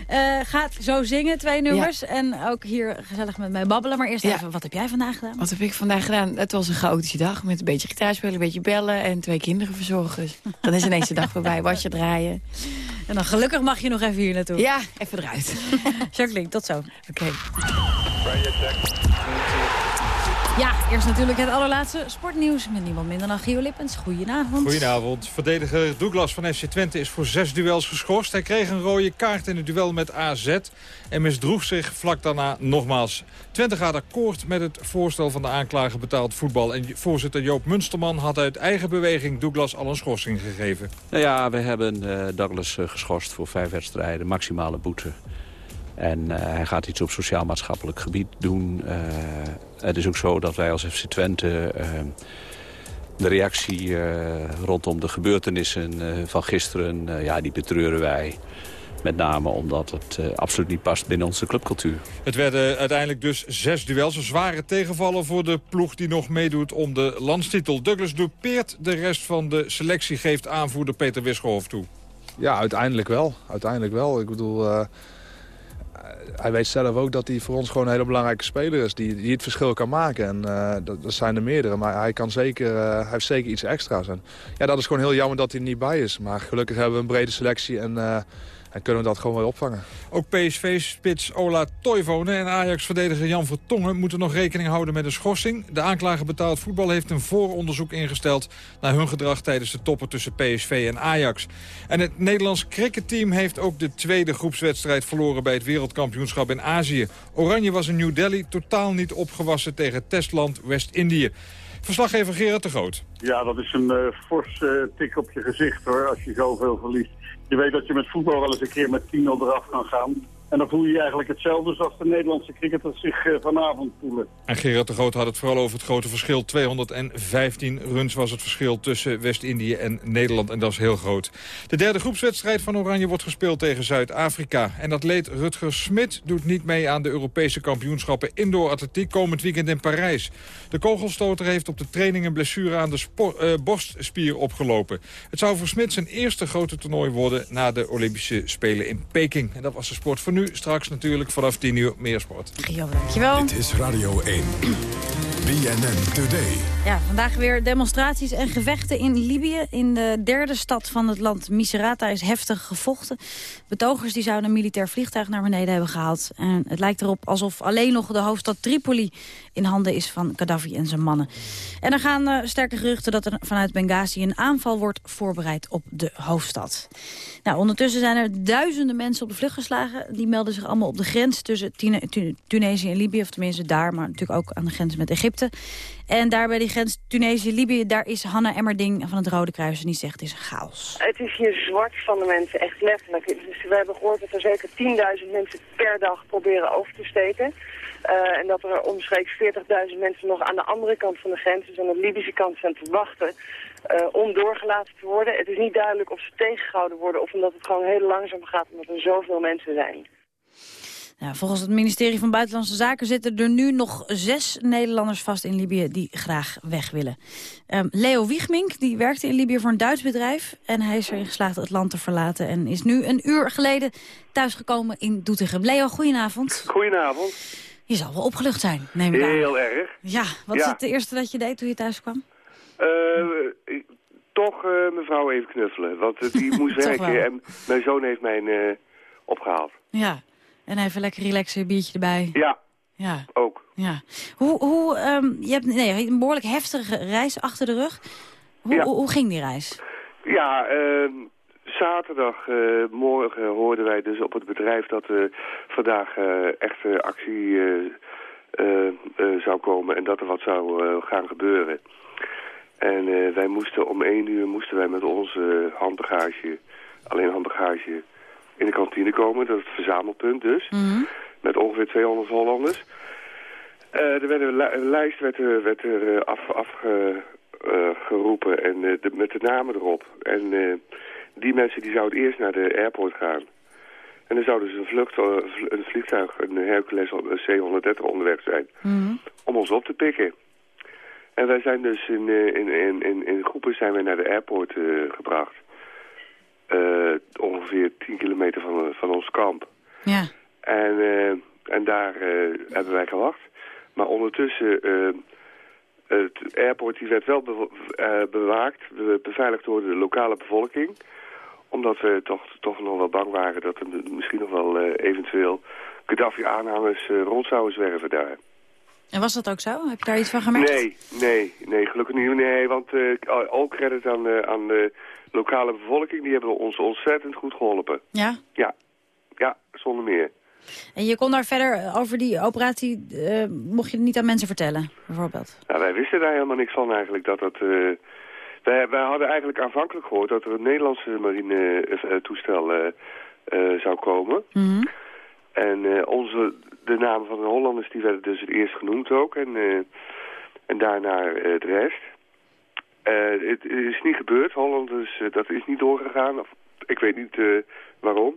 Eh, gaat zo zingen, twee nummers. En ook hier gezellig met mij babbelen. Maar eerst Ja. even, wat heb jij vandaag gedaan? Wat heb ik vandaag gedaan? Het was een chaotische dag met een beetje gitaarspelen, een beetje bellen en twee kinderen verzorgen. Dan is ineens de dag voorbij, wasje draaien. En dan gelukkig mag je nog even hier naartoe. Ja, even eruit. Jacqueline, tot zo. Oké. Ja, eerst natuurlijk het allerlaatste sportnieuws met niemand minder dan Gio Lippens. Goedenavond. Goedenavond. Verdediger Douglas van FC Twente is voor zes duels geschorst. Hij kreeg een rode kaart in het duel met AZ en misdroeg zich vlak daarna nogmaals. Twente gaat akkoord met het voorstel van de aanklager betaald voetbal. En voorzitter Joop Munsterman had uit eigen beweging Douglas al een schorsing gegeven. Nou ja, we hebben eh, Douglas eh, geschorst voor vijf wedstrijden, maximale boete. En eh, hij gaat iets op sociaal-maatschappelijk gebied doen. Eh, het is ook zo dat wij als FC Twente eh, de reactie eh, rondom de gebeurtenissen eh, van gisteren, eh, ja, die betreuren wij. Met name omdat het eh, absoluut niet past binnen onze clubcultuur. Het werden uiteindelijk dus zes duels. Een zware tegenvallen voor de ploeg die nog meedoet om de landstitel. Douglas dupeert de rest van de selectie, geeft aanvoerder Peter Wisgerhof toe. Ja, uiteindelijk wel. Uiteindelijk wel. Ik bedoel, eh, hij weet zelf ook dat hij voor ons gewoon een hele belangrijke speler is. Die, die het verschil kan maken. En eh, dat, zijn er meerdere. Maar hij, kan zeker, eh, hij heeft zeker iets extra's. En ja, dat is gewoon heel jammer dat hij er niet bij is. Maar gelukkig hebben we een brede selectie. En, eh, en kunnen we dat gewoon weer opvangen. Ook PSV-spits Ola Toivonen en Ajax-verdediger Jan Vertongen moeten nog rekening houden met een schorsing. De aanklager betaald voetbal heeft een vooronderzoek ingesteld naar hun gedrag tijdens de toppen tussen PSV en Ajax. En het Nederlands cricketteam heeft ook de tweede groepswedstrijd verloren bij het wereldkampioenschap in Azië. Oranje was in New Delhi totaal niet opgewassen tegen testland West-Indië. Verslaggever Gerard de Groot. Ja, dat is een eh fors eh, tik op je gezicht hoor, als je zoveel verliest. Je weet dat je met voetbal wel eens een keer met 10-0 eraf kan gaan. En dan voel je je eigenlijk hetzelfde zoals de Nederlandse cricketers zich eh, vanavond voelen. En Gerard de Groot had het vooral over het grote verschil. 215 runs was het verschil tussen West-Indië en Nederland. En dat is heel groot. De derde groepswedstrijd van Oranje wordt gespeeld tegen Zuid-Afrika. En atleet Rutger Smit doet niet mee aan de Europese kampioenschappen indoor atletiek komend weekend in Parijs. De kogelstoter heeft op de training een blessure aan de eh, borstspier opgelopen. Het zou voor Smit zijn eerste grote toernooi worden na de Olympische Spelen in Peking. En dat was de sport voor nu. Straks natuurlijk vanaf 10 uur meer sport. Gio, dankjewel. Dit is Radio 1. BNN Today. Ja, vandaag weer demonstraties en gevechten in Libië. In de derde stad van het land, Misrata, is heftig gevochten. Betogers die zouden een militair vliegtuig naar beneden hebben gehaald. En het lijkt erop alsof alleen nog de hoofdstad Tripoli in handen is van Gaddafi en zijn mannen. En er gaan eh, sterke geruchten dat er vanuit Benghazi een aanval wordt voorbereid op de hoofdstad. Nou, ondertussen zijn er duizenden mensen op de vlucht geslagen. Die melden zich allemaal op de grens tussen Tunesië en Libië. Of tenminste daar, maar natuurlijk ook aan de grens met Egypte. En daar bij die grens Tunesië-Libië, daar is Hanna Emmerding van het Rode Kruis. En die zegt het is een chaos. Het is hier zwart van de mensen, echt letterlijk. Dus we hebben gehoord dat er zeker 10.000 mensen per dag proberen over te steken. Eh, en dat er omstreeks 40.000 mensen nog aan de andere kant van de grens, dus aan de Libische kant, zijn te wachten eh, om doorgelaten te worden. Het is niet duidelijk of ze tegengehouden worden of omdat het gewoon heel langzaam gaat omdat er zoveel mensen zijn. Nou, volgens het ministerie van Buitenlandse Zaken zitten er nu nog zes Nederlanders vast in Libië die graag weg willen. Ehm, Leo Wiegmink die werkte in Libië voor een Duits bedrijf en hij is erin geslaagd het land te verlaten en is nu een uur geleden thuisgekomen in Doetinchem. Leo, goedenavond. Goedenavond. Je zal wel opgelucht zijn, neem ik aan. Heel erg. Ja, wat is Ja. het eerste dat je deed toen je thuis kwam? Eh, toch eh, mevrouw even knuffelen, want eh, die moest werken en mijn zoon heeft mij eh, opgehaald. Ja, en even lekker relaxen, biertje erbij. Ja, Ja, ook. ja. Hoe, hoe, ehm, je hebt nee, een behoorlijk heftige reis achter de rug. Hoe, Ja. hoe, hoe ging die reis? Ja, ehm, zaterdag eh, morgen hoorden wij dus op het bedrijf dat er vandaag eh, echte actie zou komen en dat er wat zou gaan gebeuren. En eh, wij moesten om één uur moesten wij met onze handbagage, alleen handbagage, in de kantine komen. Dat is het verzamelpunt dus. Met ongeveer 200 Hollanders. Eh, er werd een, li- een lijst werd er, werd er eh, af, afgeroepen en de, met de namen erop. En die mensen die zouden eerst naar de airport gaan. En dan zou dus een, vlucht, vl- een vliegtuig, een Hercules een C-130 onderweg zijn, om ons op te pikken. En wij zijn dus in, eh, in, in, in, in groepen zijn wij naar de airport eh, gebracht. Eh, ongeveer 10 kilometer van, van ons kamp. Ja. En, en daar hebben wij gewacht. Maar ondertussen, het airport die werd wel eh, bewaakt, be- beveiligd door de lokale bevolking. Omdat we toch, toch nog wel bang waren dat er misschien nog wel eventueel Gaddafi-aanhangers rond zouden zwerven daar. En was dat ook zo? Heb je daar iets van gemerkt? Nee, nee, nee, gelukkig niet. Nee, want eh all credit aan de, aan de lokale bevolking, die hebben ons ontzettend goed geholpen. Ja? Ja, ja, zonder meer. En je kon daar verder eh, over die operatie, eh, mocht je het niet aan mensen vertellen, bijvoorbeeld? Nou, wij wisten daar helemaal niks van eigenlijk. Dat dat, wij, wij hadden eigenlijk aanvankelijk gehoord dat er een Nederlandse marine-toestel eh, eh, zou komen. En eh, onze, de namen van de Hollanders die werden dus het eerst genoemd ook. En, eh, en daarna eh, de rest. Het is niet gebeurd. Hollanders, dat is niet doorgegaan. Of, ik weet niet waarom.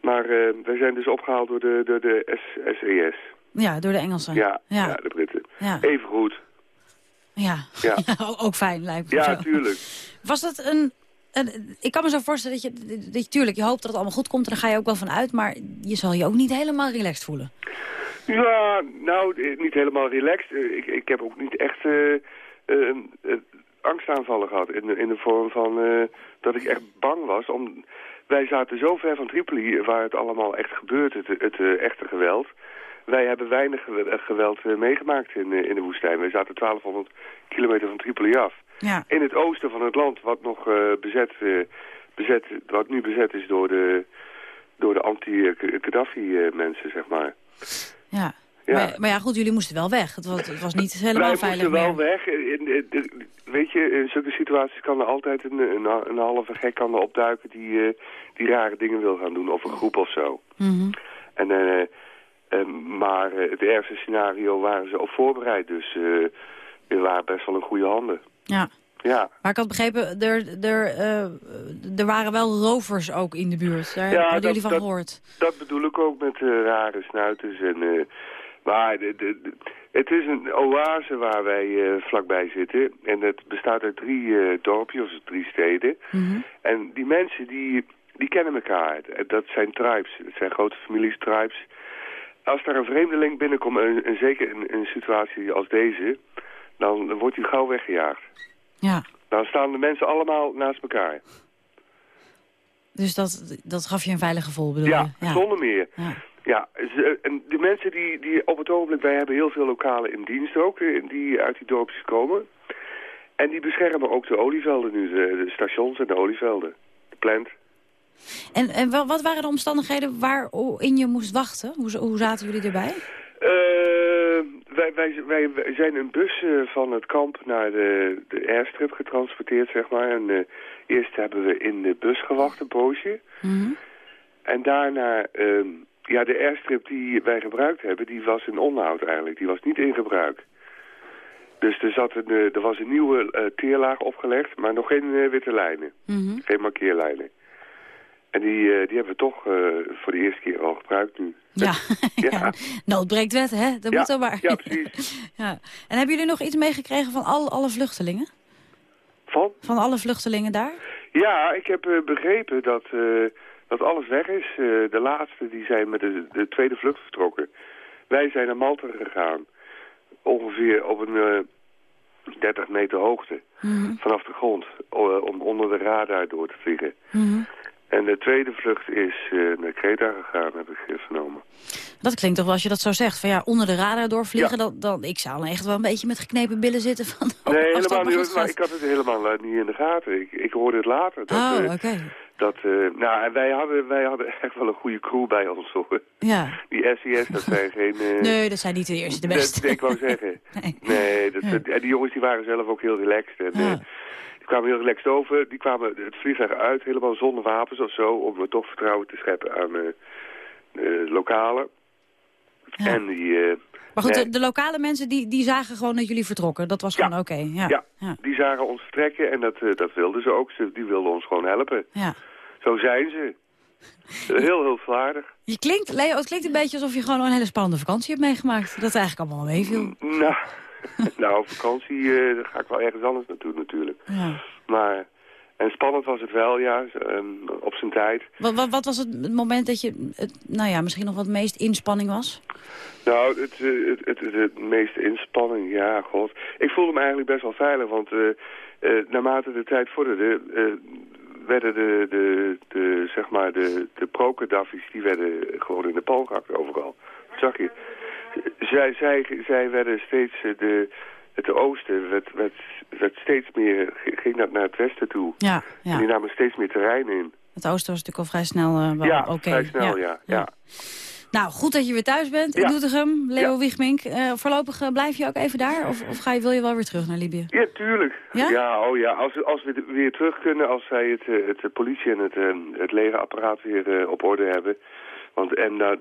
Maar wij zijn dus opgehaald door de, door de SES. Ja, door de Engelsen. Ja, Ja. ja. de Britten. Ja. Even goed. Ja. Ja. ook fijn lijkt me Ja, zo. tuurlijk. Was dat een, een... Ik kan me zo voorstellen dat je, dat je... Tuurlijk, je hoopt dat het allemaal goed komt en daar ga je ook wel van uit. Maar je zal je ook niet helemaal relaxed voelen. Ja, nou, eh, niet helemaal relaxed. Eh, Ik, ik heb ook niet echt eh, eh, eh, angstaanvallen gehad. In, de- in de vorm van eh, dat ik echt bang was. Om, wij zaten zo ver van Tripoli, waar het allemaal echt gebeurt, het, het eh, echte geweld. Wij hebben weinig gewe- eh, geweld eh, meegemaakt in, eh, in de woestijn. Wij zaten 1200 kilometer van Tripoli af. Ja. In het oosten van het land, wat nog eh, bezet, eh, bezet, wat nu bezet is door de, door de anti-Gaddafi-mensen, zeg maar. Ja. Ja. Maar, maar ja, goed, jullie moesten wel weg. Het was, het was niet helemaal Wij veilig moesten wel weg. Weet je, in zulke situaties kan er altijd een, een, een halve gek kan er opduiken die, eh, die rare dingen wil gaan doen. Of een groep of zo. Mhm. En, eh, eh, maar eh, het ergste scenario waren ze op voorbereid. Dus eh we waren best wel in goede handen. Ja. Ja. Maar ik had begrepen, er, er, eh, er waren wel rovers ook in de buurt. Daar Ja, hadden dat- jullie van dat- gehoord. Dat bedoel ik ook met eh, rare snuiters. En, eh, maar de, de, de- het is een oase waar wij vlakbij zitten. En het bestaat uit drie dorpjes, of drie steden. En die mensen die, die kennen elkaar. Dat zijn tribes. Het zijn grote families, tribes. Als daar een vreemdeling binnenkomt, en, en zeker in, in een situatie als deze... dan wordt hij gauw weggejaagd. Ja. Dan staan de mensen allemaal naast elkaar. Dus dat, dat gaf je een veilig gevoel, bedoel Ja, je? zonder meer. Ja, ze- en de mensen die, die op het ogenblik, wij hebben heel veel lokalen in dienst ook, eh, die uit die dorpjes komen. En die beschermen ook de olievelden nu, de, de stations en de olievelden. De plant. En, en wa- wat waren de omstandigheden waarin je moest wachten? Hoe, hoe zaten jullie erbij? Eh, wij, wij, wij, wij zijn een bus eh, van het kamp naar de, de airstrip getransporteerd, zeg maar. En eh, eerst hebben we in de bus gewacht, een poosje. En daarna, ehm, ja, de airstrip die wij gebruikt hebben, die was in onderhoud eigenlijk. Die was niet in gebruik. Dus er, zat een, eh, er was een nieuwe eh, teerlaag opgelegd, maar nog geen witte lijnen. Geen markeerlijnen. En die, eh, die hebben we toch eh, voor de eerste keer al gebruikt nu. Ja, Ja, nood breekt wet, hè? Dat Ja, moet dan maar. ja, precies. ja. En hebben jullie nog iets meegekregen van al, alle vluchtelingen? Van? Van alle vluchtelingen daar? Ja, ik heb eh, begrepen dat, dat alles weg is. De laatste die zijn met de, de tweede vlucht vertrokken. Wij zijn naar Malta gegaan. Ongeveer op een eh 30 meter hoogte vanaf de grond. om onder de radar door te vliegen. En de tweede vlucht is eh, naar Kreta gegaan, heb ik eh, vernomen. Dat klinkt toch wel als je dat zo zegt. Van ja, onder de radar doorvliegen. Dan, dan, ik zou dan echt wel een beetje met geknepen billen zitten. Van, oh, Nee, dat helemaal niet. Maar ik had het helemaal eh, niet in de gaten. Ik, ik hoorde het later. Dat, Oh, oké. dat, nou, en wij hadden, wij hadden echt wel een goede crew bij ons. hoor. Ja. Die SES, dat zijn geen... Nee, dat zijn niet de eerste, de dat- beste. Dat, ik wou zeggen. nee, dat, dat- en die jongens die waren zelf ook heel relaxed. En, die kwamen heel relaxed over. Die kwamen het vliegtuig uit, helemaal zonder wapens of zo. Om toch vertrouwen te scheppen aan eh de lokalen. En die... eh, Maar goed, nee, de, de lokale mensen die, die zagen gewoon dat jullie vertrokken. Dat was gewoon oké. ja. ja, die zagen ons vertrekken en dat, eh, dat wilden ze ook. Ze, die wilden ons gewoon helpen. Ja. Zo zijn ze. Heel hulpvaardig. Je klinkt, Leo, het klinkt een beetje alsof je gewoon een hele spannende vakantie hebt meegemaakt. Dat het eigenlijk allemaal meeviel. Nou, nou, op vakantie eh, ga ik wel ergens anders naartoe natuurlijk. Ja. Maar, en spannend was het wel, ja, ehm, op zijn tijd. Wat, wat, wat was het moment dat je, het, nou ja, misschien nog wat meest inspanning was? Nou, het, eh, het, het, het, het meeste inspanning, ja, god. Ik voelde me eigenlijk best wel veilig, want eh, eh, naarmate de tijd vorderde... werden de, de, de, zeg maar, de, de pro-Gaddafi's, die werden gewoon in de pal gehakt overal. Dat zag je. Zij, zij, zij werden steeds, eh, de, het oosten werd, werd, werd steeds meer, ging dat naar het westen toe. Ja, ja. En die namen steeds meer terrein in. Het oosten was natuurlijk al vrij snel eh, wel ja, oké. vrij snel, ja. ja. Nou, goed dat je weer thuis bent in. Doetinchem. Leo Wiegmink, eh, voorlopig blijf je ook even daar? Of, of ga je, wil je wel weer terug naar Libië? Ja, tuurlijk. Ja? oh ja. Als, als we weer terug kunnen, als zij het, het politie en het, het legerapparaat weer op orde hebben. Want en dat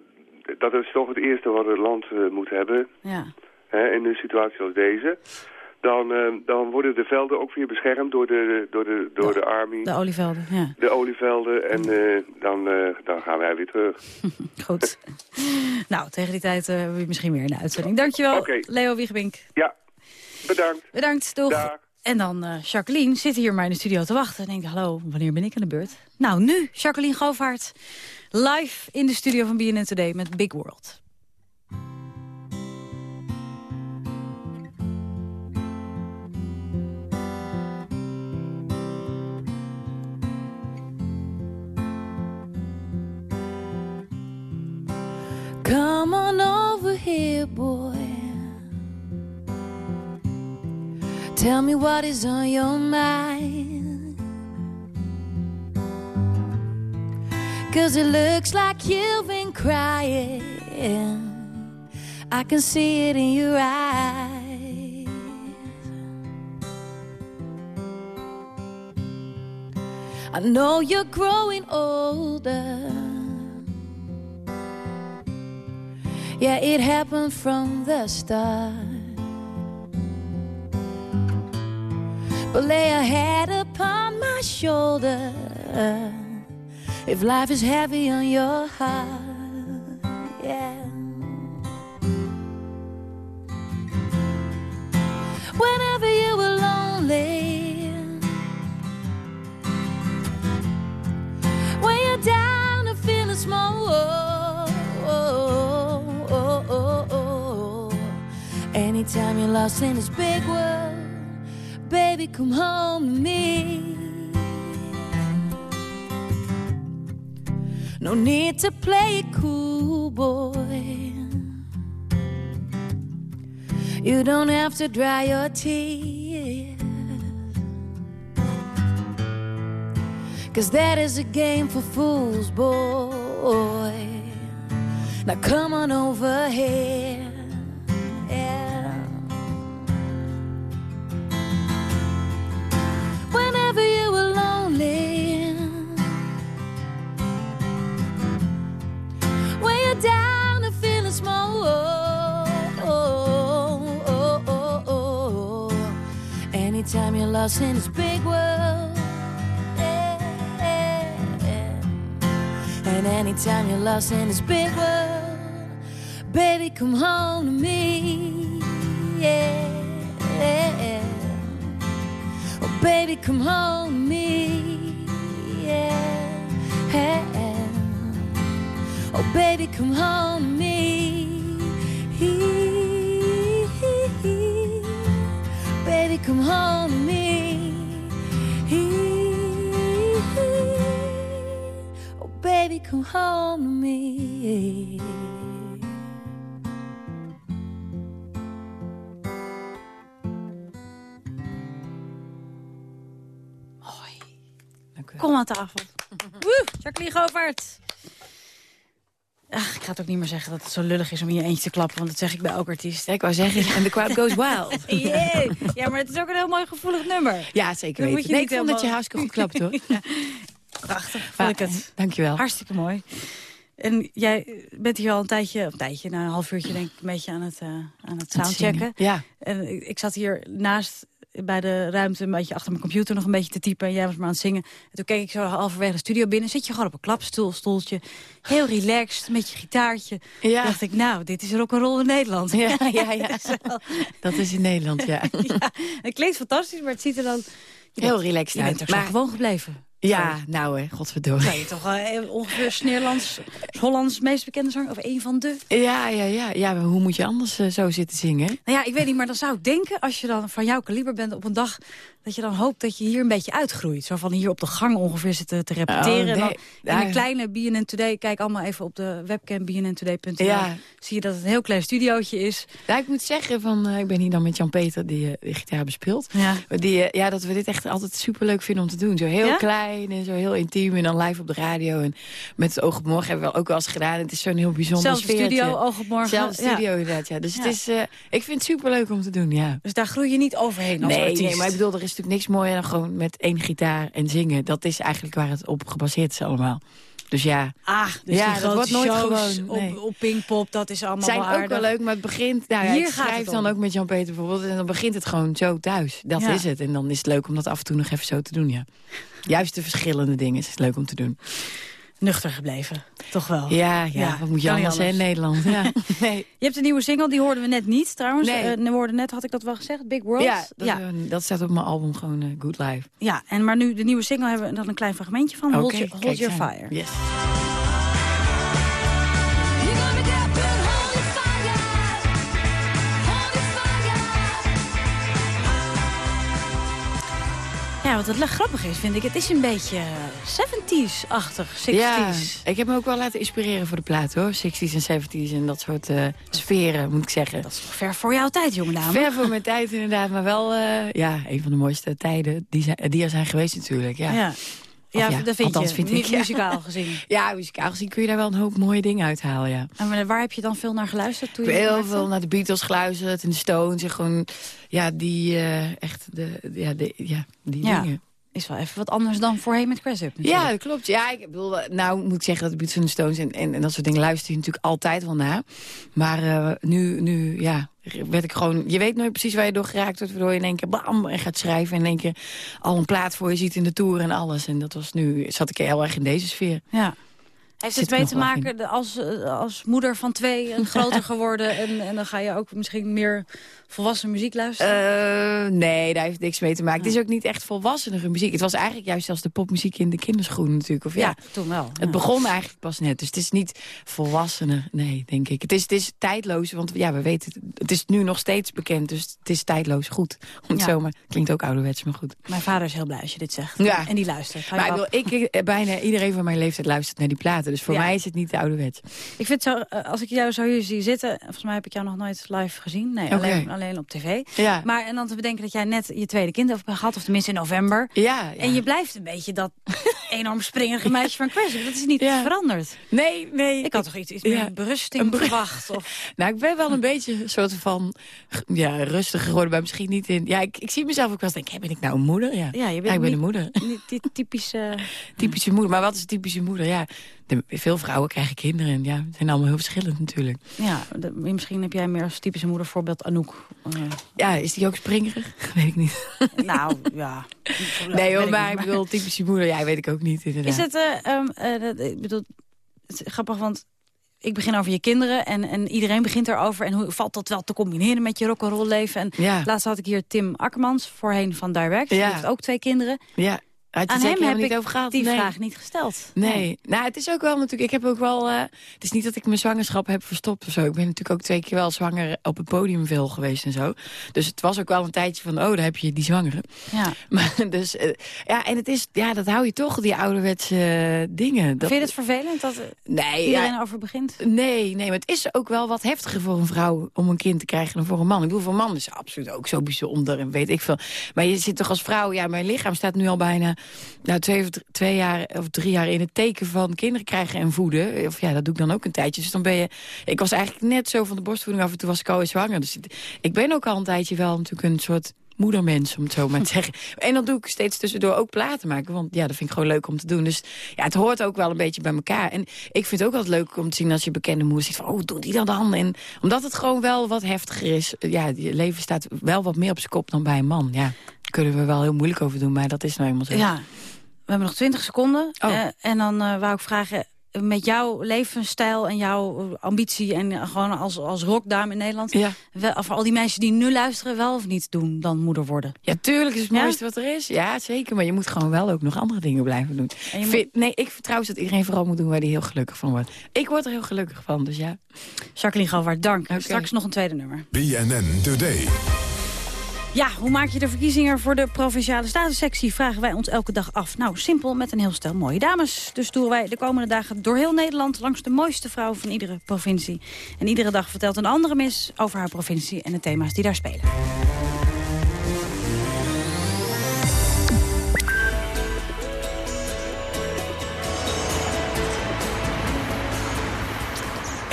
dat is toch het eerste wat het land eh, moet hebben. Ja. Hè, in een situatie als deze. Dan, eh, dan worden de velden ook weer beschermd door de, door de, door de army. De olievelden, ja. De olievelden. En eh, dan, dan gaan wij weer terug. Goed. nou, tegen die tijd hebben we misschien weer een uitzending. Dankjewel, Oké. Leo Wiegmink. Ja, bedankt. Bedankt, doeg. Dag. En dan Jacqueline zit hier maar in de studio te wachten. En denkt, hallo, wanneer ben ik aan de beurt? Nou, nu, Jacqueline Govaert. Live in de studio van BNN Today met Big World. Come on over here, boy. Tell me what is on your mind. Cause it looks like you've been crying. I can see it in your eyes. I know you're growing older. Yeah, it happened from the start. But lay a head upon my shoulder if life is heavy on your heart. Yeah. Whenever you were lonely, when you're down and feeling small. Anytime you're lost in this big world, baby, come home to me. No need to play it cool, boy. You don't have to dry your tears. Cause that is a game for fools, boy. Now come on over here. Lost in this big world. And anytime you're lost in this big world, baby, come home to me. Yeah. Oh, baby, come home to me. Yeah. Oh, baby, come home to me. Baby, come home come home to me. Kom aan tafel. Woe, Jacqueline Govaert. Ach, ik ga het ook niet meer zeggen dat het zo lullig is om je eentje te klappen. Want dat zeg ik bij elk artiest. ik wou zeggen, en the crowd goes wild. Jee. Ja, maar het is ook een heel mooi gevoelig nummer. Ja, zeker weten. Nee, ik vond dat je hartstikke goed klapt, hoor. Ja. Prachtig, vond ik het. Dankjewel. Hartstikke mooi. En jij bent hier al een tijdje, een tijdje, na een half uurtje denk ik, een beetje aan het, eh, aan het soundchecken. ja. En ik, ik zat hier naast bij de ruimte een beetje achter mijn computer nog een beetje te typen. En jij was maar aan het zingen. En toen keek ik zo halverwege de studio binnen. Zit je gewoon op een klapstoel, stoeltje. Heel relaxed, met je gitaartje. Ja. dacht ik, nou, dit is rock'n'roll in Nederland. Ja, ja, ja. dat, is wel- Dat is in Nederland, ja. ja, het klinkt fantastisch, maar het ziet er dan... Heel relaxed Je bent uit. er Maar- gewoon gebleven. Ja, nou hè, godverdomme. Zou je toch eh, ongeveer Nederlands, Hollands meest bekende zanger? Of een van de? Ja, ja, ja. ja maar hoe moet je anders eh, zo zitten zingen? Nou ja, ik weet niet, maar dan zou ik denken... als je dan van jouw kaliber bent op een dag... dat je dan hoopt dat je hier een beetje uitgroeit. Zo van hier op de gang ongeveer zitten te repeteren. Oh, En dan nee. in een kleine BNN Today... kijk allemaal even op de webcam bnntoday.nl. Ja. Zie je dat het een heel klein studiootje is. Ja, ik moet zeggen, van, eh, ik ben hier dan met Jan-Peter die de gitaar bespeelt. Ja. Die, eh, ja, dat we dit echt altijd superleuk vinden om te doen. Zo heel Ja? klein en zo heel intiem en dan live op de radio. En met het oog op morgen hebben we ook wel eens gedaan. Het is zo'n heel bijzonder Zelfde sfeertje. studio, oog op morgen. Zelfde Ja. studio inderdaad, ja. Dus het is, ik vind het superleuk om te doen, ja. Dus daar groei je niet overheen als Nee, artiest. nee, maar ik bedoel, er is natuurlijk niks mooier dan gewoon met één gitaar en zingen. Dat is eigenlijk waar het op gebaseerd is allemaal. Dus ja, Ah, dus ja dat wordt nooit gewoon... nee. op, op Pinkpop, dat is allemaal zijn wel ook wel leuk, maar het begint... Nou ja, Hier ik gaat schrijf het dan ook met Jan-Peter bijvoorbeeld... en dan begint het gewoon zo thuis. Dat Ja. is het. En dan is het leuk om dat af en toe nog even zo te doen, ja. Juist de verschillende dingen is het leuk om te doen. Nuchter gebleven, toch wel. Ja, ja, wat moet je anders zijn in Nederland? Ja. nee. Je hebt een nieuwe single, die hoorden we net niet trouwens. Nee. We hoorden net, had ik dat wel gezegd, Big World. Ja, dat, ja. eh, dat staat op mijn album gewoon eh, Good Life. Ja, en maar nu de nieuwe single hebben we dan een klein fragmentje van. Hold, your, hold your. Fire. Yes. Ja, wat het grappig is, vind ik, het is een beetje 70s-achtig, 60s. Ja, ik heb me ook wel laten inspireren voor de plaat, hoor. 60s en 70s en dat soort eh, sferen, moet ik zeggen. Dat is toch ver voor jouw tijd, jonge dame? Ver voor mijn tijd inderdaad, maar wel eh, ja, een van de mooiste tijden die, zijn, die er zijn geweest natuurlijk. Ja, Ja. Ja, dat vind althans je, vind ik, ja. muzikaal gezien. Ja, muzikaal gezien kun je daar wel een hoop mooie dingen uithalen, ja. En waar heb je dan veel naar geluisterd? Toen je heel veel naar de Beatles geluisterd en de Stones en gewoon, ja, die, eh, echt, de, ja, de, ja, die Ja. dingen. Is wel even wat anders dan voorheen met Crash Up. Ja, dat klopt. Ja, ik bedoel, nou moet ik zeggen dat de de Stones en, en, en dat soort dingen luister je natuurlijk altijd wel naar. Maar eh, nu, nu, ja, werd ik gewoon... Je weet nooit precies waar je door geraakt wordt, waardoor je in één keer bam en gaat schrijven. En in één keer al een plaat voor je ziet in de tour en alles. En dat was nu, zat ik heel erg in deze sfeer. Ja. Heeft het mee te maken als, eh, als moeder van twee en groter geworden... En, en dan ga je ook misschien meer volwassen muziek luisteren? Eh, nee, daar heeft niks mee te maken. Het is ook niet echt volwassenere muziek. Het was eigenlijk juist als de popmuziek in de kinderschoen natuurlijk. Of, ja, ja, toen wel. Het begon eigenlijk pas net, dus het is niet volwassener, nee, denk ik. Het is, het is tijdloos, want ja, we weten het. Het is nu nog steeds bekend, dus het is tijdloos goed. Om het zo maar, klinkt ook ouderwets, maar goed. Mijn vader is heel blij als je dit zegt. Ja. En die luistert. Maar ik, bedoel, ik, eh, bijna iedereen van mijn leeftijd luistert naar die platen. Dus voor Ja. mij is het niet de ouderwets. Ik vind zo, eh, als ik jou zo hier zie zitten... Volgens mij heb ik jou nog nooit live gezien. Nee, alleen, alleen op tv. Ja. Maar en dan te bedenken dat jij net je tweede kind hebt gehad... of tenminste in november. Ja. En je blijft een beetje dat enorm springerige meisje van Crash. Dat is niet veranderd. Nee, nee. Ik had toch iets, iets meer berusting verwacht? Of... Nou, ik ben wel een beetje een soort van ja, rustig geworden, maar misschien niet in... Ja, ik, ik zie mezelf ook wel eens denken, hey, ben ik nou een moeder? Ja, Ja, je bent ik ben een moeder. Niet die typische... Typische moeder. Maar wat is een typische moeder? Ja, de, veel vrouwen krijgen kinderen. En ja, het zijn allemaal heel verschillend natuurlijk. Ja, de- misschien heb jij meer als typische moeder voorbeeld Anouk. Eh, Ja, is die ook springerig? Weet ik niet. nou, ja. Nee hoor, maar ik bedoel, typische moeder. Ja, weet ik ook niet inderdaad. Is het, dat- ik bedoel, het is grappig, want ik begin over je kinderen en, en iedereen begint erover. En hoe valt dat wel te combineren met je rock'n'roll leven? En Ja. laatst had ik hier Tim Akkermans, voorheen van Direct. Die Ja. heeft ook twee kinderen. Ja, had je Aan hem heb helemaal ik niet over gehad? die Nee. vraag niet gesteld. Nee. nou het is ook wel natuurlijk, ik heb ook wel, eh, het is niet dat ik mijn zwangerschap heb verstopt of zo. Ik ben natuurlijk ook twee keer wel zwanger op het podium veel geweest en zo. Dus het was ook wel een tijdje van, oh, daar heb je die zwangere. Ja. Maar dus, eh, ja, en het is, ja, dat hou je toch, die ouderwetse eh, dingen. Dat, Vind je het vervelend dat nee, iedereen ja, over begint? Nee, nee, maar het is ook wel wat heftiger voor een vrouw om een kind te krijgen dan voor een man. Ik bedoel, voor een man is absoluut ook zo bijzonder en weet ik veel. Maar je zit toch als vrouw, ja, mijn lichaam staat nu al bijna nou, twee, twee jaar of drie jaar in het teken van kinderen krijgen en voeden. Of ja, dat doe ik dan ook een tijdje. Dus dan ben je, ik was eigenlijk net zo van de borstvoeding af en toen was ik alweer zwanger. Dus ik- ben ook al een tijdje wel natuurlijk een soort moedermens, om het zo maar te zeggen. En dan doe ik steeds tussendoor ook platen maken. Want ja, dat vind ik gewoon leuk om te doen. Dus ja, het hoort ook wel een beetje bij elkaar. En ik vind het ook altijd leuk om te zien als je bekende moeder ziet van... oh, doe die dan dan? En omdat het gewoon wel wat heftiger is. Ja, je leven staat wel wat meer op zijn kop dan bij een man. Ja, kunnen we wel heel moeilijk over doen, maar dat is nou eenmaal zo. Ja, we hebben nog 20 seconden. Uh, en dan uh, wou ik vragen, met jouw levensstijl en jouw ambitie... en gewoon als, als rockdame in Nederland... Ja. Wel, voor al die mensen die nu luisteren wel of niet doen... dan moeder worden. Ja, tuurlijk is het mooiste wat er is. Ja, zeker. Maar je moet gewoon wel ook nog andere dingen blijven doen. moet... Vind, nee, ik vertrouw dat iedereen vooral moet doen waar hij heel gelukkig van wordt. Ik word er heel gelukkig van, dus ja. Jacqueline Galwaard, dank. Okay. Straks nog een tweede nummer. BNN Today. Ja, hoe maak je de verkiezingen voor de Provinciale Statussectie? Vragen wij ons elke dag af. Nou, simpel met een heel stel mooie dames. Dus doen wij de komende dagen door heel Nederland... langs de mooiste vrouw van iedere provincie. En iedere dag vertelt een andere mis over haar provincie... en de thema's die daar spelen.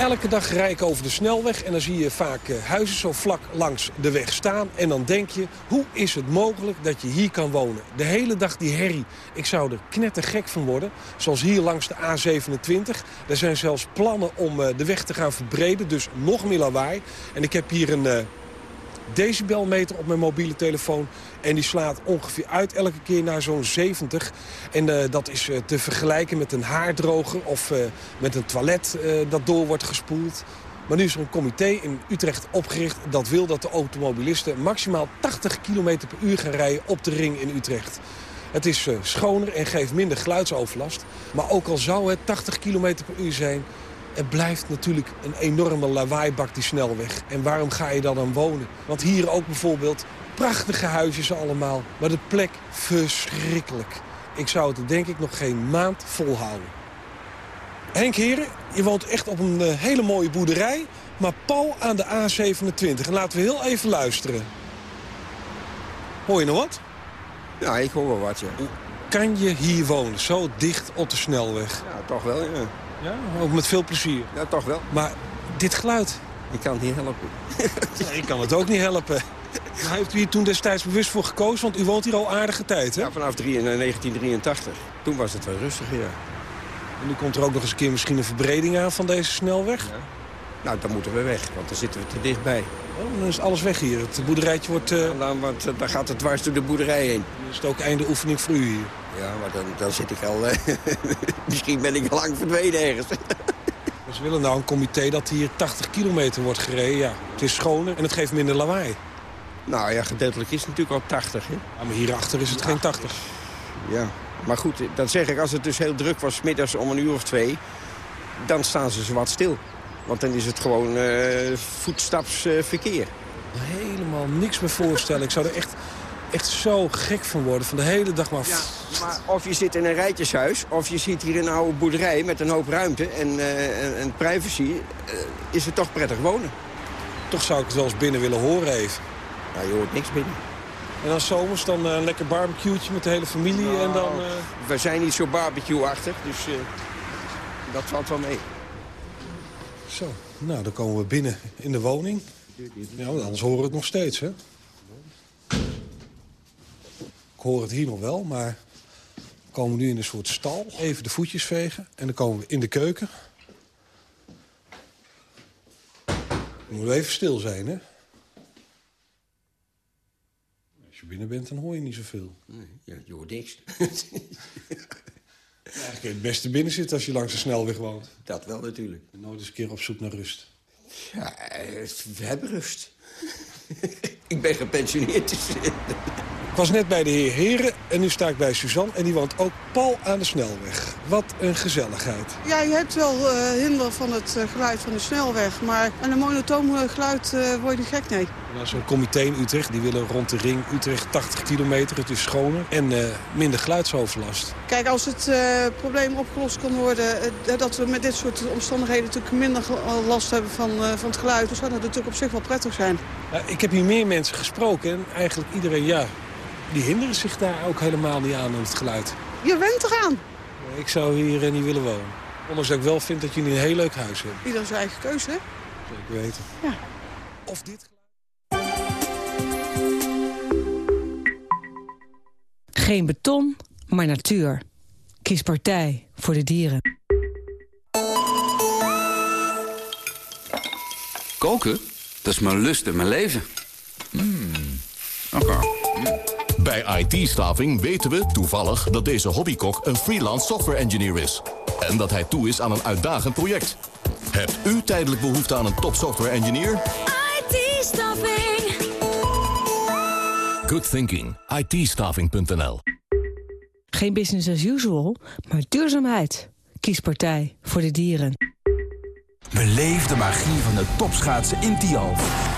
Elke dag rijd ik over de snelweg en dan zie je vaak uh, huizen zo vlak langs de weg staan. En dan denk je, hoe is het mogelijk dat je hier kan wonen? De hele dag die herrie, ik zou er knettergek van worden. Zoals hier langs de A27. Er zijn zelfs plannen om uh, de weg te gaan verbreden, dus nog meer lawaai. En ik heb hier een uh, decibelmeter op mijn mobiele telefoon. En die slaat ongeveer uit elke keer naar zo'n 70. En uh, dat is uh, te vergelijken met een haardroger of uh, met een toilet dat door wordt gespoeld. Maar nu is er een comité in Utrecht opgericht dat wil dat de automobilisten maximaal 80 km per uur gaan rijden op de ring in Utrecht. Het is schoner en geeft minder geluidsoverlast. Maar ook al zou het 80 km per uur zijn, het blijft natuurlijk een enorme lawaaibak die snelweg. En waarom ga je dan aan wonen? Want hier ook bijvoorbeeld prachtige huisjes allemaal. Maar de plek verschrikkelijk. Ik zou het er denk ik nog geen maand volhouden. Henk Heren, je woont echt op een uh, hele mooie boerderij. Maar pal aan de A27. En laten we heel even luisteren. Hoor je nog wat? Ja, ik hoor wel wat, ja. Kan je hier wonen, zo dicht op de snelweg? Ja, toch wel, ja. Ja, ook met veel plezier. Ja, toch wel. Maar dit geluid... Ik kan het niet helpen. nee, ik kan het ook niet helpen. Maar heeft u hier toen destijds bewust voor gekozen? Want u woont hier al aardige tijd, hè? Ja, vanaf 1983. Toen was het wel rustig, ja. En nu komt er ook nog eens een keer misschien een verbreding aan van deze snelweg? Ja. Nou, dan moeten we weg, want dan zitten we te dichtbij. Dan is alles weg hier. Het boerderijtje wordt... Uh... Want, dan gaat het dwars door de boerderij heen. Dan is het ook einde oefening voor u hier. Ja, maar dan, dan zit ik al... Uh, misschien ben ik al lang verdwenen ergens. Ze willen nou een comité dat hier 80 kilometer wordt gereden. Ja, het is schoner en het geeft minder lawaai. Nou ja, gedeeltelijk is het natuurlijk al 80. Hè? Ja, maar hierachter is het ja. geen 80. Ja, maar goed, dan zeg ik, als het dus heel druk was, middags om een uur of twee... dan staan ze wat stil. Want dan is het gewoon uh, voetstapsverkeer. Uh, Helemaal niks meer voorstellen. Ik zou er echt, echt zo gek van worden. Van de hele dag maar... Ja, maar of je zit in een rijtjeshuis... of je zit hier in een oude boerderij met een hoop ruimte en, uh, en, en privacy... is het toch prettig wonen. Toch zou ik het wel eens binnen willen horen even. Nou, je hoort niks binnen. En dan zomers dan een lekker barbecue'tje met de hele familie nou, en dan... We zijn niet zo barbecue-achtig, dus dat valt wel mee. Zo, nou, dan komen we binnen in de woning. Ja, anders horen we het nog steeds, hè? Ik hoor het hier nog wel, maar we komen nu in een soort stal. Even de voetjes vegen en dan komen we in de keuken. Dan moeten we even stil zijn, hè? Als je binnen bent, dan hoor je niet zoveel. Nee, ja, je hoort niks. Ja, je het beste binnen zitten als je langs de snelweg woont. Dat wel natuurlijk. En nooit eens een keer op zoek naar rust. Ja, we hebben rust. ik ben gepensioneerd. Dus... Ik was net bij de heer Heren en nu sta ik bij Suzanne. En die woont ook pal aan de snelweg. Wat een gezelligheid. Ja, je hebt wel uh, hinder van het uh, geluid van de snelweg. Maar aan een monotoom geluid uh, word je niet gek, nee. Nou, Zo'n comité in Utrecht, die willen rond de ring Utrecht 80 kilometer. Het is schoner en minder geluidsoverlast. Kijk, als het probleem opgelost kan worden... dat we met dit soort omstandigheden natuurlijk minder last hebben van, van het geluid... dan zou dat natuurlijk op zich wel prettig zijn. ik heb hier meer mensen gesproken en eigenlijk iedereen, ja, die hinderen zich daar ook helemaal niet aan, aan het geluid. Je bent eraan. Ik zou hier niet willen wonen. Ondanks dat ik wel vind dat jullie een heel leuk huis hebben. Ieder zijn eigen keuze, hè? Zeker weten. Ja. Of dit Geen beton, maar natuur. Kies partij voor de dieren. Koken? Dat is mijn lust en mijn leven. Mm. Bij IT-staving weten we toevallig dat deze hobbykok een freelance software engineer is. En dat hij toe is aan een uitdagend project. Hebt u tijdelijk behoefte aan een top software engineer? IT-staffing. Good thinking. it Geen business as usual, maar duurzaamheid. Kies partij voor de dieren. Beleef de magie van de topschaatsen in Tialf.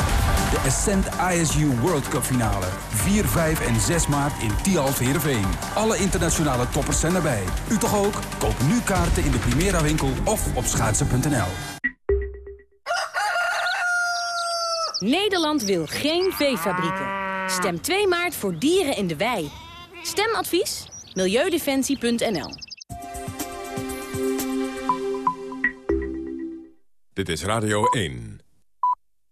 De Ascent ISU World Cup finale. 4, 5 en 6 maart in Tialf Heerenveen. Alle internationale toppers zijn erbij. U toch ook? Koop nu kaarten in de Primera winkel of op schaatsen.nl. Nederland wil geen veefabrieken. Stem 2 maart voor dieren in de wei. Stemadvies? Milieudefensie.nl Dit is Radio 1.